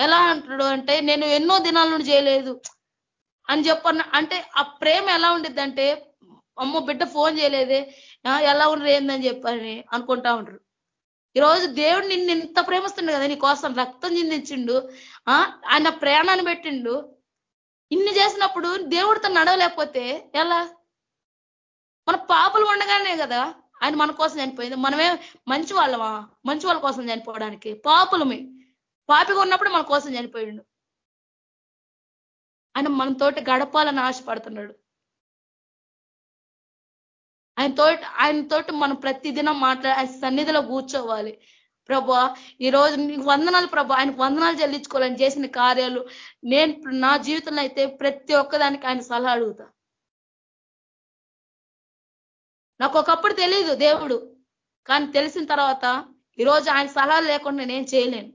ఎలా అంటాడు అంటే నేను ఎన్నో దినాల నుండి చేయలేదు అని చెప్పన్న అంటే ఆ ప్రేమ ఎలా ఉండిద్దంటే అమ్మో బిడ్డ ఫోన్ చేయలేదే ఎలా ఉండరు ఏందని చెప్పని అనుకుంటా ఉంటారు ఈరోజు దేవుడు నిన్ను ఇంత ప్రేమిస్తుండే కదా నీ కోసం రక్తం చిందించిండు ఆయన ప్రేమాన్ని పెట్టిండు. ఇన్ని చేసినప్పుడు దేవుడితో నడవలేకపోతే ఎలా? మన పాపలు ఉండగానే కదా ఆయన మన కోసం చనిపోయింది. మనమే మంచి వాళ్ళమా? మంచి వాళ్ళ కోసం చనిపోవడానికి. పాపులమే. పాపిగా ఉన్నప్పుడు మన కోసం చనిపోయిండు. ఆయన మనతోటి గడపాలని ఆశపడుతున్నాడు. ఆయన తోటి ఆయన తోటి మనం ప్రతిదినం మాట్లాడి ఆయన సన్నిధిలో కూర్చోవాలి. ప్రభా ఈ రోజు నీకు వందనాలు ప్రభా. ఆయనకు వందనాలు చెల్లించుకోవాలని చేసిన కార్యాలు నేను నా జీవితంలో అయితే ప్రతి ఒక్కదానికి ఆయన సలహా అడుగుతా. నాకు ఒకప్పుడు తెలియదు దేవుడు. కానీ తెలిసిన తర్వాత ఈరోజు ఆయన సలహా లేకుండా నేనేం చేయలేను.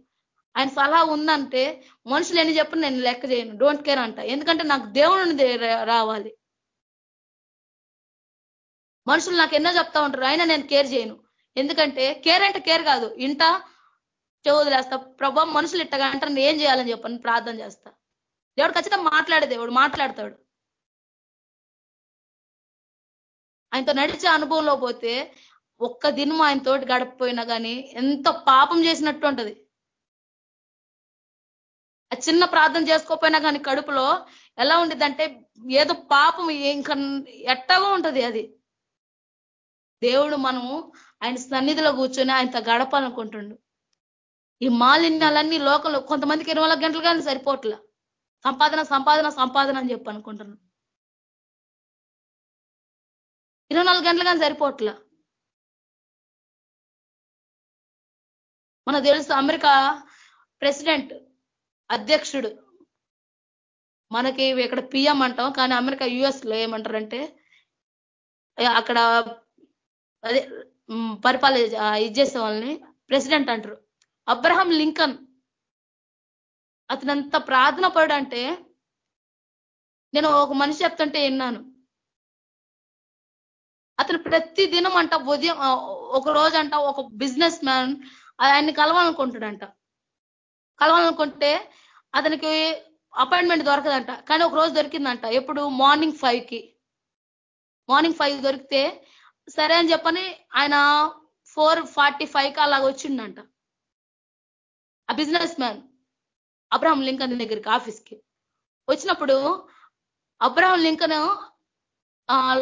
ఆయన సలహా ఉందంటే మనుషులు ఎన్ని చెప్పిన నేను లెక్క చేయను. డోంట్ కేర్ అంట. ఎందుకంటే నాకు దేవుని రావాలి. మనుషులు నాకు ఎన్నో చెప్తా ఉంటారు. అయినా నేను కేర్ చేయను. ఎందుకంటే కేర్ అంటే కేర్ కాదు. ఇంట చదువులేస్తా ప్రభా మనుషులు ఇట్టగా అంటారు. ఏం చేయాలని చెప్పని. ప్రార్థన చేస్తా. దేవుడు ఖచ్చితంగా మాట్లాడే దేవుడు. మాట్లాడతాడు. ఆయనతో నడిచే అనుభవంలో పోతే ఒక్క దినం ఆయన తోటి గడపపోయినా కానీ ఎంత పాపం చేసినట్టు ఉంటది. చిన్న ప్రార్థన చేసుకోపోయినా కానీ కడుపులో ఎలా ఉండిద్దంటే ఏదో పాపం ఇంకా ఎట్టగా ఉంటుంది అది. దేవుడు మనము ఆయన సన్నిధిలో కూర్చొని ఆయనతో గడపాలనుకుంటుండు. ఈ మాలిన్యాలన్నీ లోకంలో కొంతమందికి ఇరవై గంటలు కానీ సరిపోట్ల. సంపాదన సంపాదన సంపాదన అని చెప్పి అనుకుంటున్నాను ఇరవై నాలుగు గంటలు కానీ సరిపోట్ల. మనకు తెలుసు అమెరికా ప్రెసిడెంట్ అధ్యక్షుడు. మనకి ఇక్కడ పిఎం అంటాం కానీ అమెరికా యుఎస్లో ఏమంటారంటే అక్కడ అదే పరిపాలన ఇది చేసే వాళ్ళని ప్రెసిడెంట్ అంటారు. అబ్రహం లింకన్ అతనంత ప్రార్థన పడంటే అంటే నేను ఒక మనిషి చెప్తుంటే విన్నాను. అతను ప్రతి దినం అంట ఉదయం ఒక రోజు అంట ఒక బిజినెస్ మ్యాన్ ఆయన్ని కలవాలనుకుంటాడంట. కలవాలనుకుంటే అతనికి అపాయింట్మెంట్ దొరకదంట. కానీ ఒక రోజు దొరికిందంట. ఎప్పుడు? మార్నింగ్ ఫైవ్కి మార్నింగ్ ఫైవ్ దొరికితే సరే అని చెప్పని ఆయన ఫోర్ ఫార్టీ ఫైవ్కి అలాగ వచ్చిండంట. ఆ బిజినెస్ మ్యాన్ అబ్రహం లింకన్ దగ్గరికి ఆఫీస్కి. వచ్చినప్పుడు అబ్రహం లింకన్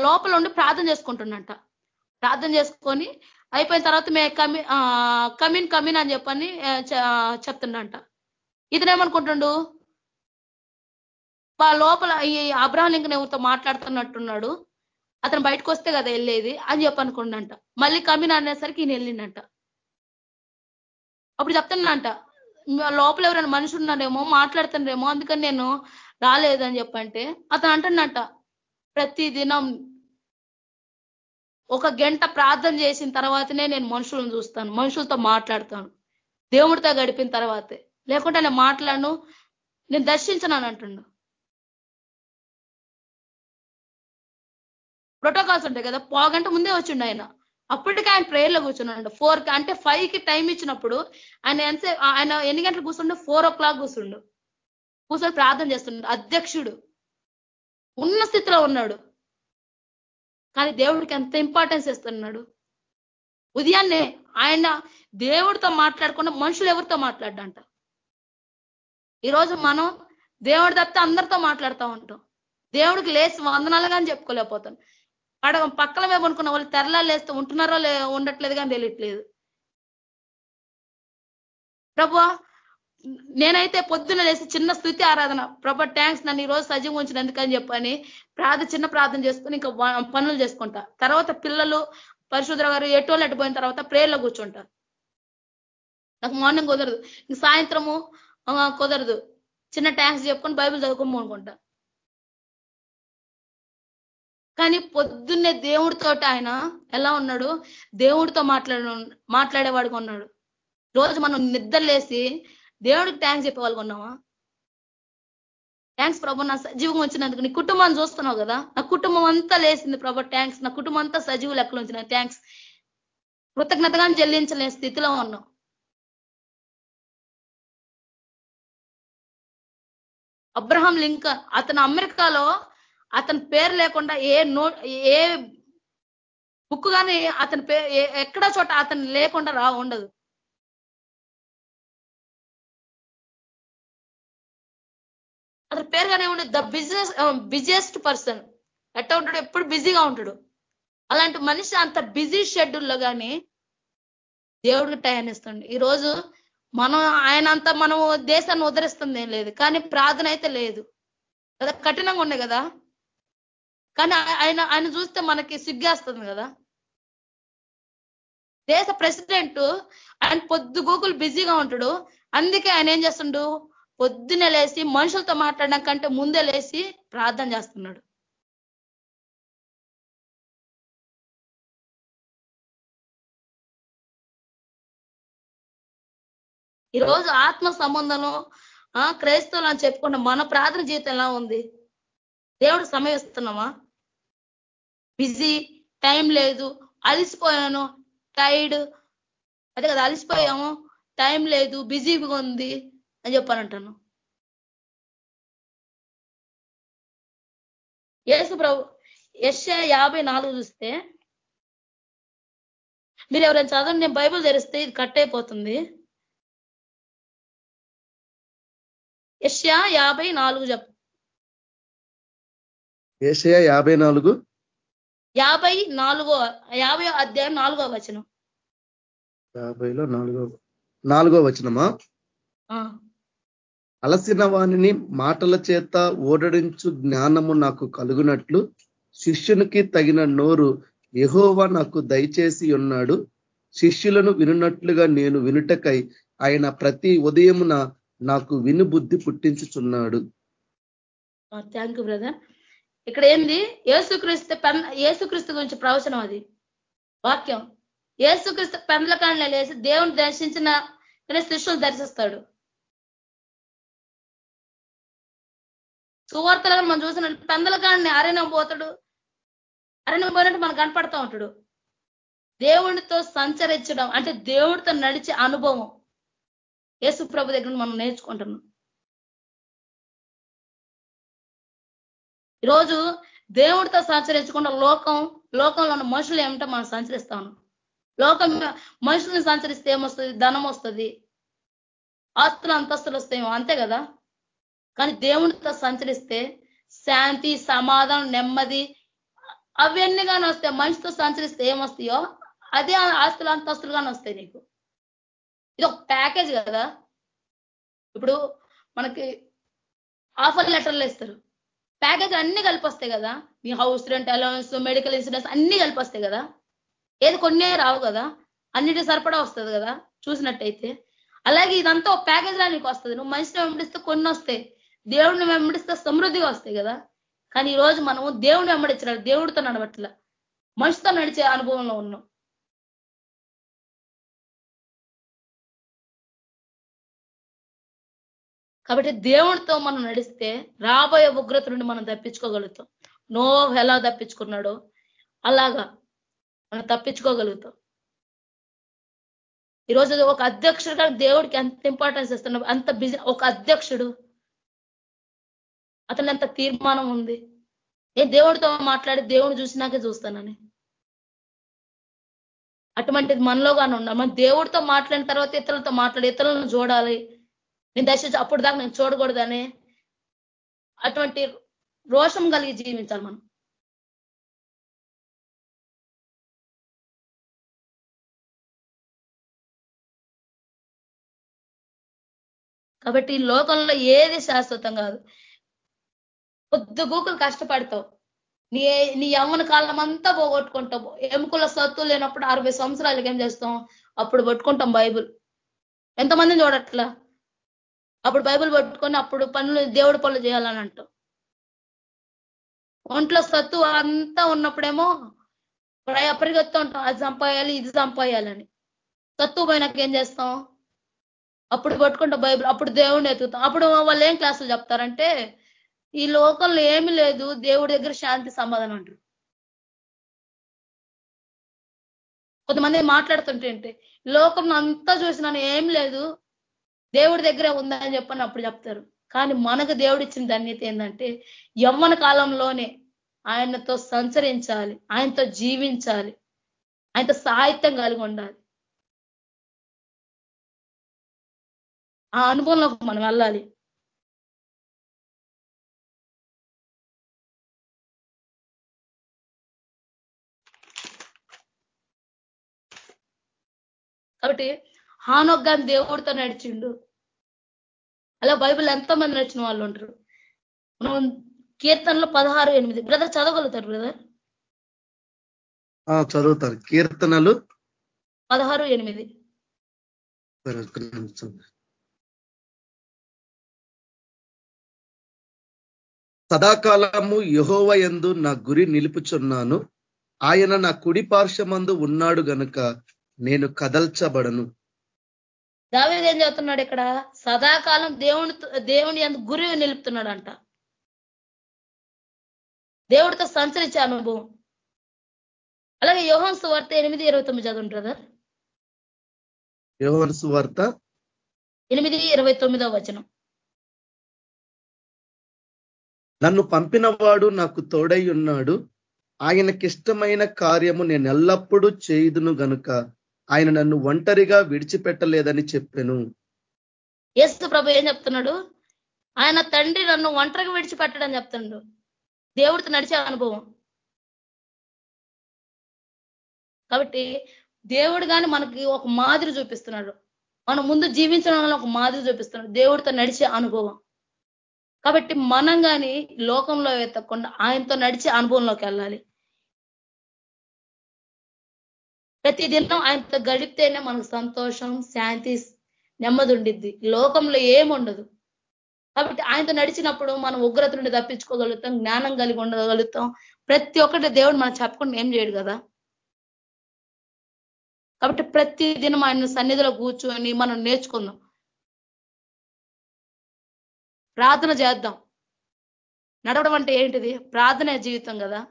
లోపల ఉండి ప్రార్థన చేసుకుంటుండంట. ప్రార్థన చేసుకొని అయిపోయిన తర్వాత మే కమి కమిన్ కమిన్ అని చెప్పని చెప్తుండంట. ఇతనేమనుకుంటుండు లోపల ఈ అబ్రహం లింకన్ ఎవరితో మాట్లాడుతున్నట్టున్నాడు. అతను బయటకు వస్తే కదా వెళ్ళేది అని చెప్పి మళ్ళీ కమిన్ అనేసరికి ఈయన వెళ్ళిండంట. అప్పుడు చెప్తున్నానంట లోపల ఎవరైనా మనిషి ఉన్నారేమో మాట్లాడుతున్నారేమో అందుకని నేను రాలేదని చెప్పంటే అతను అంటున్నట్ట ప్రతి దినం ఒక గంట ప్రార్థన చేసిన తర్వాతనే నేను మనుషులను చూస్తాను మనుషులతో మాట్లాడతాను. దేవుడితో గడిపిన తర్వాతే. లేకుంటే నేను మాట్లాడను నేను దర్శించను అంటుండు ప్రోటోకాల్స్ ఉంటాయి కదా పావుగంట ముందే వచ్చిండు ఆయన. అప్పటికే ఆయన ప్రేయర్లో కూర్చున్నాడు. ఫోర్కి అంటే ఫైవ్కి టైం ఇచ్చినప్పుడు ఆయన ఎంత ఆయన ఎన్ని గంటలు కూర్చుండు? ఫోర్ ఓ క్లాక్ కూర్చుండు. కూర్చొని ప్రార్థన చేస్తుండు అధ్యక్షుడు. ఉన్న స్థితిలో ఉన్నాడు. కానీ దేవుడికి ఎంత ఇంపార్టెన్స్ ఇస్తున్నాడు? ఉదయాన్నే ఆయన దేవుడితో మాట్లాడకుండా మనుషులు ఎవరితో మాట్లాడంట ఈరోజు మనం దేవుడి తప్పితే అందరితో మాట్లాడుతూ ఉంటాం. దేవుడికి లేచి వందనాలు కానీ చెప్పుకోలేకపోతాం. పడ పక్కన మేము అనుకున్న వాళ్ళు తెరలా లేస్తే ఉంటున్నారో లే ఉండట్లేదు కానీ తెలియట్లేదు. ప్రభు నేనైతే పొద్దున్న లేసి చిన్న స్థుతి ఆరాధన. ప్రభా ట్యాంక్స్ నన్ను ఈ రోజు సజీవం ఉంచినందుకని చెప్పని ప్రార్థన చిన్న ప్రార్థన చేసుకొని ఇంకా పనులు చేసుకుంటా. తర్వాత పిల్లలు పరిశుద్ధ గారు ఎటోళ్ళు ఎట్టుపోయిన తర్వాత ప్రేయర్లో కూర్చుంటారు నాకు మార్నింగ్ కుదరదు. ఇంక సాయంత్రము కుదరదు. చిన్న ట్యాంక్స్ చెప్పుకొని బైబిల్ చదువుకోమనుకుంటా కానీ పొద్దున్నే దేవుడితో ఆయన ఎలా ఉన్నాడు? దేవుడితో మాట్లాడ మాట్లాడేవాడుగా ఉన్నాడు. రోజు మనం నిద్రలేసి దేవుడికి ట్యాంక్స్ చెప్పేవాళ్ళు ఉన్నావా థ్యాంక్స్ ప్రభు నా సజీవం వచ్చినందుకు నీ కుటుంబాన్ని చూస్తున్నావు కదా? నా కుటుంబం అంతా లేసింది ప్రభు ట్యాంక్స్ నా కుటుంబం అంతా సజీవ లెక్కలు ఉంచిన థ్యాంక్స్ కృతజ్ఞతగా చెల్లించలేని స్థితిలో ఉన్నాం. అబ్రహాం లింకన్ అతను అమెరికాలో అతని పేరు లేకుండా ఏ నో ఏ బుక్ కానీ అతని పేరు ఎక్కడ చోట అతను లేకుండా రా ఉండదు. అతని పేరు కానీ ఉండదు ద బిజినెస్ బిజియెస్ట్ పర్సన్. ఎట్లా ఉంటాడు ఎప్పుడు బిజీగా ఉంటాడు. అలాంటి మనిషి అంత బిజీ షెడ్యూల్లో కానీ దేవుడికి టైం ఇస్తుంది ఈరోజు మనం ఆయన అంతా మనం దేశాన్ని ఉదరిస్తుంది ఏం లేదు. కానీ ప్రార్థన అయితే లేదు. కదా కఠినంగా ఉండే కదా. కానీ ఆయన ఆయన చూస్తే మనకి సిగ్గేస్తుంది కదా. దేశ ప్రెసిడెంట్ ఆయన పొద్దు గూగుల్ బిజీగా ఉంటాడు. అందుకే ఆయన ఏం చేస్తుండు? పొద్దునే లేచి మనుషులతో మాట్లాడడం కంటే ముందే లేచి ప్రార్థన చేస్తున్నాడు. ఈరోజు ఆత్మ సంబంధం క్రైస్తవులు అని చెప్పుకుంటే మన ప్రార్థన జీవితం ఎలా ఉంది? దేవుడు సమయస్తున్నామా బిజీ టైం లేదు అలిసిపోయాను టైర్డ్ అదే కదా అలిసిపోయాము టైం లేదు బిజీగా ఉంది. అని చెప్పానంటాను యేసు ప్రభు యశ యాభై నాలుగు చూస్తే మీరు ఎవరైనా చదవండి నేను బైబుల్ తెరిస్తే ఇది కట్ అయిపోతుంది. యష్యా యాభై నాలుగు చెప్ ఏషయా యాభై నాలుగు? యాభై నాలుగో యాభై అధ్యాయం నాలుగో వచనం. యాభైలో నాలుగో నాలుగో వచనమా? అలసిన వాణిని మాటల చేత ఓడడించు జ్ఞానము నాకు కలుగునట్లు శిష్యునికి తగిన నోరు యహోవా నాకు దయచేసి ఉన్నాడు. శిష్యులను వినున్నట్లుగా నేను వినుటకై ఆయన ప్రతి ఉదయమున నాకు విను బుద్ధి పుట్టించుచున్నాడు. థ్యాంక్ యూ బ్రదర్ ఇక్కడ ఏంది? ఏసుక్రీస్తు పెన్ ఏసుక్రీస్తు గురించి ప్రవచనం అది. వాక్యం. ఏసుక్రీస్తు పెందల లేసి దేవుని దర్శించిన శిష్యులు దర్శిస్తాడు. సువార్తలో మనం చూసిన పెందల కాడిని అరణ్యం పోతాడు. అరణ్యం పోయినట్టు మనకు కనపడతా ఉంటాడు. దేవుడితో సంచరించడం అంటే దేవుడితో నడిచే అనుభవం యేసు ప్రభు దగ్గర మనం నేర్చుకుంటున్నాం. ఈరోజు దేవుడితో సంచరించకుండా లోకం లోకంలో ఉన్న మనుషులు ఏమిటో మనం సంచరిస్తాను లోకం మనుషుల్ని సంచరిస్తే ఏమొస్తుంది? ధనం వస్తుంది. ఆస్తులు అంతస్తులు వస్తాయేమో. అంతే కదా? కానీ దేవునితో సంచరిస్తే శాంతి సమాధానం నెమ్మది అవన్నీ కానీ వస్తాయి. మనిషితో సంచరిస్తే ఏమొస్తాయో అదే ఆస్తులు అంతస్తులు కానీ వస్తాయి నీకు. ఇది ఒక ప్యాకేజ్ కదా. ఇప్పుడు మనకి ఆఫర్ లెటర్లు ఇస్తారు. ప్యాకేజ్ అన్ని కలిపి వస్తాయి కదా. మీ house rent allowance medical insurance అన్ని కలిపి వస్తాయి కదా. ఏది కొన్నే రావు కదా. అన్నిటి సరిపడా వస్తుంది కదా. చూసినట్టయితే. అలాగే ఇదంతా ఒక ప్యాకేజ్ లా నీకు వస్తుంది. నువ్వు మనిషిని వెంబడిస్తే కొన్ని వస్తాయి. దేవుడిని వెంబడిస్తే సమృద్ధిగా వస్తాయి కదా. కానీ ఈ రోజు మనము దేవుడిని వెంబడించాలి దేవుడితో నడవట్ల. మనిషితో నడిచే అనుభవంలో ఉన్నాం. కాబట్టి దేవుడితో మనం నడిస్తే రాబోయే ఉగ్రత నుండి మనం తప్పించుకోగలుగుతాం. నో ఎలా తప్పించుకున్నాడో అలాగా మనం తప్పించుకోగలుగుతాం. ఈరోజు ఒక అధ్యక్షుడుగా దేవుడికి ఎంత ఇంపార్టెన్స్ ఇస్తున్నాం అంత బిజీ ఒక అధ్యక్షుడు అతని ఎంత తీర్మానం ఉంది. ఏ దేవుడితో మాట్లాడి దేవుడు చూసినాకే చూస్తానని. అటువంటిది మనలోగానే ఉండాలి. మన దేవుడితో మాట్లాడిన తర్వాత ఇతరులతో మాట్లాడి ఇతరులను చూడాలి. నేను దశ అప్పుడు దాకా నేను చూడకూడదని అటువంటి రోషం కలిగి జీవించాలి మనం. కాబట్టి ఈ లోకంలో ఏది శాశ్వతం కాదు. పొద్దు గూకులు కష్టపడతావు. నీ నీ యవ్వన కాలం అంతా పోగొట్టుకుంటావు. ఎముకల సత్తు లేనప్పుడు అరవై సంవత్సరాలకి ఏం చేస్తాం? అప్పుడు పట్టుకుంటాం బైబుల్. ఎంతమందిని చూడట్లా? అప్పుడు బైబుల్ పట్టుకొని అప్పుడు పనులు దేవుడి పనులు చేయాలని అంటాం ఒంట్లో సత్తు అంతా ఉన్నప్పుడేమో పరిగెత్తా ఉంటాం. అది సంపాయాలి ఇది సంపాయాలని. సత్తు పోయినాక ఏం చేస్తాం? అప్పుడు పట్టుకుంటాం బైబిల్. అప్పుడు దేవుడిని ఎత్తుతాం అప్పుడు వాళ్ళు ఏం క్లాసులు చెప్తారంటే ఈ లోకంలో ఏమి లేదు దేవుడి దగ్గర శాంతి సమాధానం అంటారు. కొంతమంది మాట్లాడుతుంటే ఏంటి లోకం అంతా చూసినాను ఏం లేదు దేవుడి దగ్గరే ఉందని చెప్పని అప్పుడు చెప్తారు. కానీ మనకు దేవుడు ఇచ్చిన ధన్యత ఏంటంటే యవ్వన కాలంలోనే ఆయనతో సంచరించాలి ఆయనతో జీవించాలి ఆయనతో సాహిత్యం కలిగి ఉండాలి. ఆ అనుభవంలోకి మనం వెళ్ళాలి. కాబట్టి హానొగ్గాని దేవుడితో నడిచిండు. అలా బైబిల్ ఎంతో మంది నడిచిన వాళ్ళు ఉంటారు? మనం కీర్తనలో పదహారు ఎనిమిది. బ్రదర్ చదవగలుగుతారు బ్రదర్? చదువుతారు. కీర్తనలు? పదహారు ఎనిమిది. సదాకాలము యహోవ ఎందు నా గురి నిలుపుచున్నాను. ఆయన నా కుడి పార్శ్వమందు ఉన్నాడు గనుక నేను కదల్చబడను. దావేది ఏం చెప్తున్నాడు ఇక్కడ? సదాకాలం దేవుని దేవుని ఎందు గురి నిలుపుతున్నాడు అంట దేవుడితో సంచరించే అనుభవం. అలాగే యోహన్ సువార్త ఎనిమిది ఇరవై తొమ్మిది చదువు బ్రదర్. యోహన్ సువార్త ఎనిమిది ఇరవై తొమ్మిదో వచనం. నన్ను పంపినవాడు నాకు తోడై ఉన్నాడు. ఆయనకిష్టమైన కార్యము నేను ఎల్లప్పుడూ చేయుదును గనుక. ఆయన నన్ను ఒంటరిగా విడిచిపెట్టలేదని చెప్పాను. యేసు ప్రభు ఏం చెప్తున్నాడు? ఆయన తండ్రి నన్ను ఒంటరిగా విడిచిపెట్టడని చెప్తున్నాడు. దేవుడితో నడిచే అనుభవం. కాబట్టి దేవుడు కానీ మనకి ఒక మాదిరి చూపిస్తున్నాడు. మనం ముందు జీవించడం ఒక మాదిరి చూపిస్తున్నాడు. దేవుడితో నడిచే అనుభవం. కాబట్టి మనం కానీ లోకంలో వెతకుండా ఆయనతో నడిచే అనుభవంలోకి వెళ్ళాలి. ప్రతి దినం ఆయనతో గడిపితేనే మనకు సంతోషం శాంతి నెమ్మది ఉండిద్ది. లోకంలో ఏముండదు కాబట్టి ఆయనతో నడిచినప్పుడు మనం ఉగ్రత నుండి తప్పించుకోగలుగుతాం జ్ఞానం కలిగి ఉండగలుగుతాం. ప్రతి ఒక్కటి దేవుడు మనం చెప్పకుండా ఏం చేయడు కదా? కాబట్టి ప్రతి దినం ఆయన సన్నిధిలో కూర్చొని మనం నేర్చుకుందాం. ప్రార్థన చేద్దాం. నడవడం అంటే ఏంటిది? ప్రార్థన జీవితం కదా.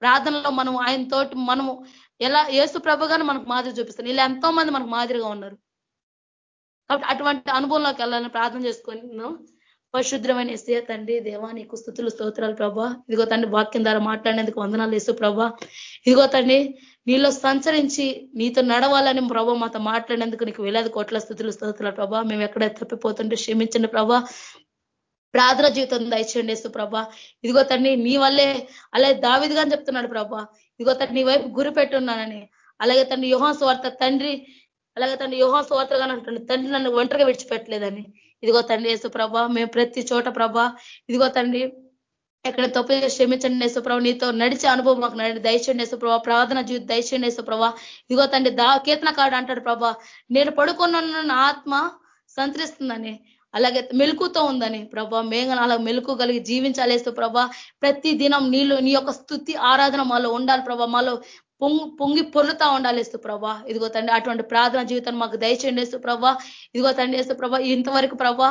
ప్రార్థనలో మనం ఆయన తోటి మనము ఎలా ఏసు ప్రభుగానే మనకు మాదిరి చూపిస్తాను ఇలా ఎంతో మంది మనకు మాదిరిగా ఉన్నారు. కాబట్టి అటువంటి అనుభవంలోకి వెళ్ళాలని ప్రార్థన చేసుకొని పరిశుద్రమైన ఎస్ఏ తండ్రి దేవా నీకు స్థుతులు స్తోత్రాలు ప్రభా. ఇదిగో తండ్రి వాక్యం ద్వారా మాట్లాడేందుకు వందనాలు వేసు ప్రభా. ఇదిగో తండ్రి నీలో సంచరించి నీతో నడవాలని ప్రభా మాతో మాట్లాడేందుకు నీకు వేలాది కోట్ల స్థుతులు స్తోత్రాలు ప్రభా. మేము ఎక్కడ తప్పిపోతుంటే క్షమించండి ప్రభా. ప్రార్థన జీవితం దయచేయండి వేసు ప్రభా. ఇదిగో తండ్రి నీ వల్లే అలాగే దావిదిగా అని చెప్తున్నాడు ప్రభా. ఇదిగో తండ్రి నీ వైపు గురి పెట్టున్నానని. అలాగే తండ్రి యుహాన్ స్వార్థ తండ్రి అలాగే తండ్రి యుహాన్ స్వార్థగా అంటుంది తండ్రి నన్ను ఒంటరిగా విడిచిపెట్టలేదని. ఇదిగో తండ్రి యేసు ప్రభా మేము ప్రతి చోట ప్రభా ఇదిగో తండ్రి ఎక్కడ తప్పు క్షమించండి యేసుప్రభ నీతో నడిచే అనుభవం మాకు నడి దయచండి యేసుప్రభ ప్రార్థన జీవితం దయచండి యేసుప్రభ ఇదిగో తండ్రి దా కీర్తన కాడు అంటాడు ప్రభా. నేను పడుకున్న ఆత్మ సంతరిస్తుందని. అలాగే మెలుకుతో ఉందని ప్రభా మేఘనాలకు అలా మెలుకు కలిగి జీవించాలేస్తూ ప్రభా. ప్రతి దినం నీళ్ళు నీ యొక్క స్థుతి ఆరాధన మాలో ఉండాలి ప్రభా. మాలో పొంగి పొంగి పొర్లుతా ఉండాలి వేస్తు ప్రభా. ఇదిగో తండ్రి అటువంటి ప్రార్థన జీవితాన్ని మాకు దయచేయండి వేస్తు ప్రభా. ఇదిగో తండ్రి వేస్తు ప్రభా ఇంతవరకు ప్రభా.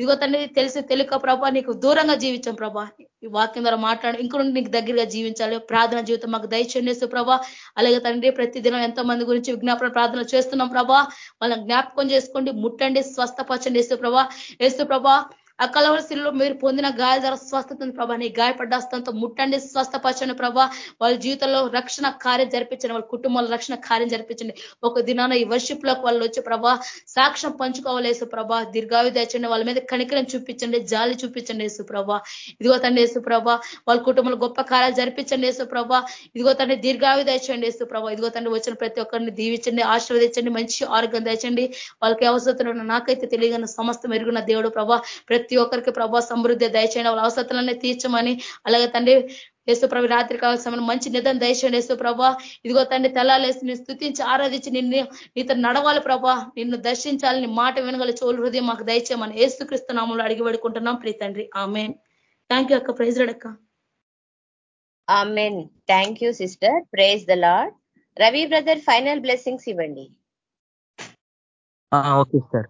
ఇదిగో తండ్రి తెలిసి తెలియక ప్రభా నీకు దూరంగా జీవించాం ప్రభా. ఈ వాక్యం ద్వారా మాట్లాడి ఇంకొక నీకు దగ్గరగా జీవించాలి. ప్రార్థన జీవితం మాకు దయచేయండి వేస్తు ప్రభా. అలాగే తండ్రి ప్రతిదినం ఎంతో మంది గురించి విజ్ఞాపన ప్రార్థన చేస్తున్నాం ప్రభా. వాళ్ళని జ్ఞాపకం చేసుకోండి ముట్టండి స్వస్థపరచండి వేస్తు ప్రభా. వేస్తు ప్రభా ఆ కలవరశిలో మీరు పొందిన గాయ ధర స్వస్థతను ప్రభా నీ గాయపడ్డాస్తంతో ముట్టండి స్వస్థపరచండి ప్రభా. వాళ్ళ జీవితంలో రక్షణ కార్యం జరిపించండి వాళ్ళ కుటుంబాల రక్షణ కార్యం జరిపించండి. ఒక దినాన ఈ వర్షిప్లోకి వాళ్ళు వచ్చి ప్రభా సాక్ష్యం పంచుకోవాలి యేసు ప్రభా. దీర్ఘావి తెచ్చండి వాళ్ళ మీద కనికరం చూపించండి జాలి చూపించండి యేసు ప్రభా. ఇదిగో తండ్రి యేసు ప్రభా వాళ్ళ కుటుంబంలో గొప్ప కార్యాలు జరిపించండి యేసు ప్రభా. ఇదిగో తండ్రి దీర్ఘావి తెచ్చండి యేసు ప్రభా. ఇదిగో తండ్రి వచ్చిన ప్రతి ఒక్కరిని దీవించండి ఆశీర్వదించండి మంచి ఆరోగ్యం తెచ్చండి వాళ్ళకి అవసరం నాకైతే తెలియని సమస్త మెరుగున్న దేవుడు ప్రభా. ప్రతి ఒక్కరికి ప్రభా సమృద్ధి దయచేయండి వాళ్ళ అవసరాలన్నీ తీర్చమని అలాగే తండ్రి యేసుప్రభు రాత్రి కావాల్సిన మంచి నిధం దయచేయండి యేసుప్రభ ఇదిగో తండ్రి తెల్లాలేసి నేను స్థుతించి ఆరాధించి నిన్ను నీతో నడవాలి ప్రభా. నిన్ను దర్శించాలి నీ మాట వినగల చోలు హృదయం మాకు దయచేయమని ఏసుక్రీస్తు నామంలో అడిగి పెడుకుంటున్నాం ప్రీ తండ్రి ఆమె థ్యాంక్ యూ అక్క. ప్రైజ్ అక్క. Amen. Thank you sister praise the Lord Ravi brother final blessings ఇవ్వండి. ఓకే సార్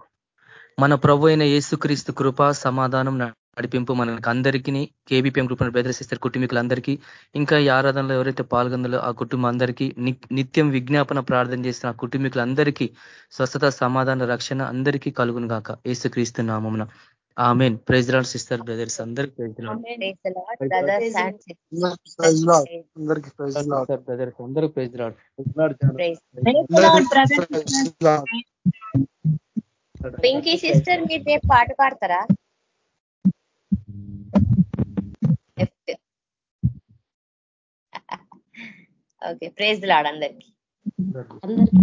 మన ప్రభు అయిన యేసుక్రీస్తు కృప సమాధానం నడిపింపు మనకి అందరికీ కేబీపీఎం గ్రూప్ ప్రదర్శిస్తారు కుటుంబీకులందరికీ ఇంకా ఈ ఆరాధనలో ఎవరైతే పాల్గొందో ఆ కుటుంబం అందరికీ నిత్యం విజ్ఞాపన ప్రార్థన చేసిన ఆ కుటుంబీకులందరికీ స్వస్థత సమాధాన రక్షణ అందరికీ కలుగును గాక. యేసుక్రీస్తు నామమున. Amen. Praise Lord sister brothers అందరికి బ్రదర్స్ అందరూ ప్రైజ్ లాడ్. పింకీ సిస్టర్ మీరు రేపు పాట పాడతారా? ఓకే ప్రేజ్ లాడ్ అందరికి. అందరికీ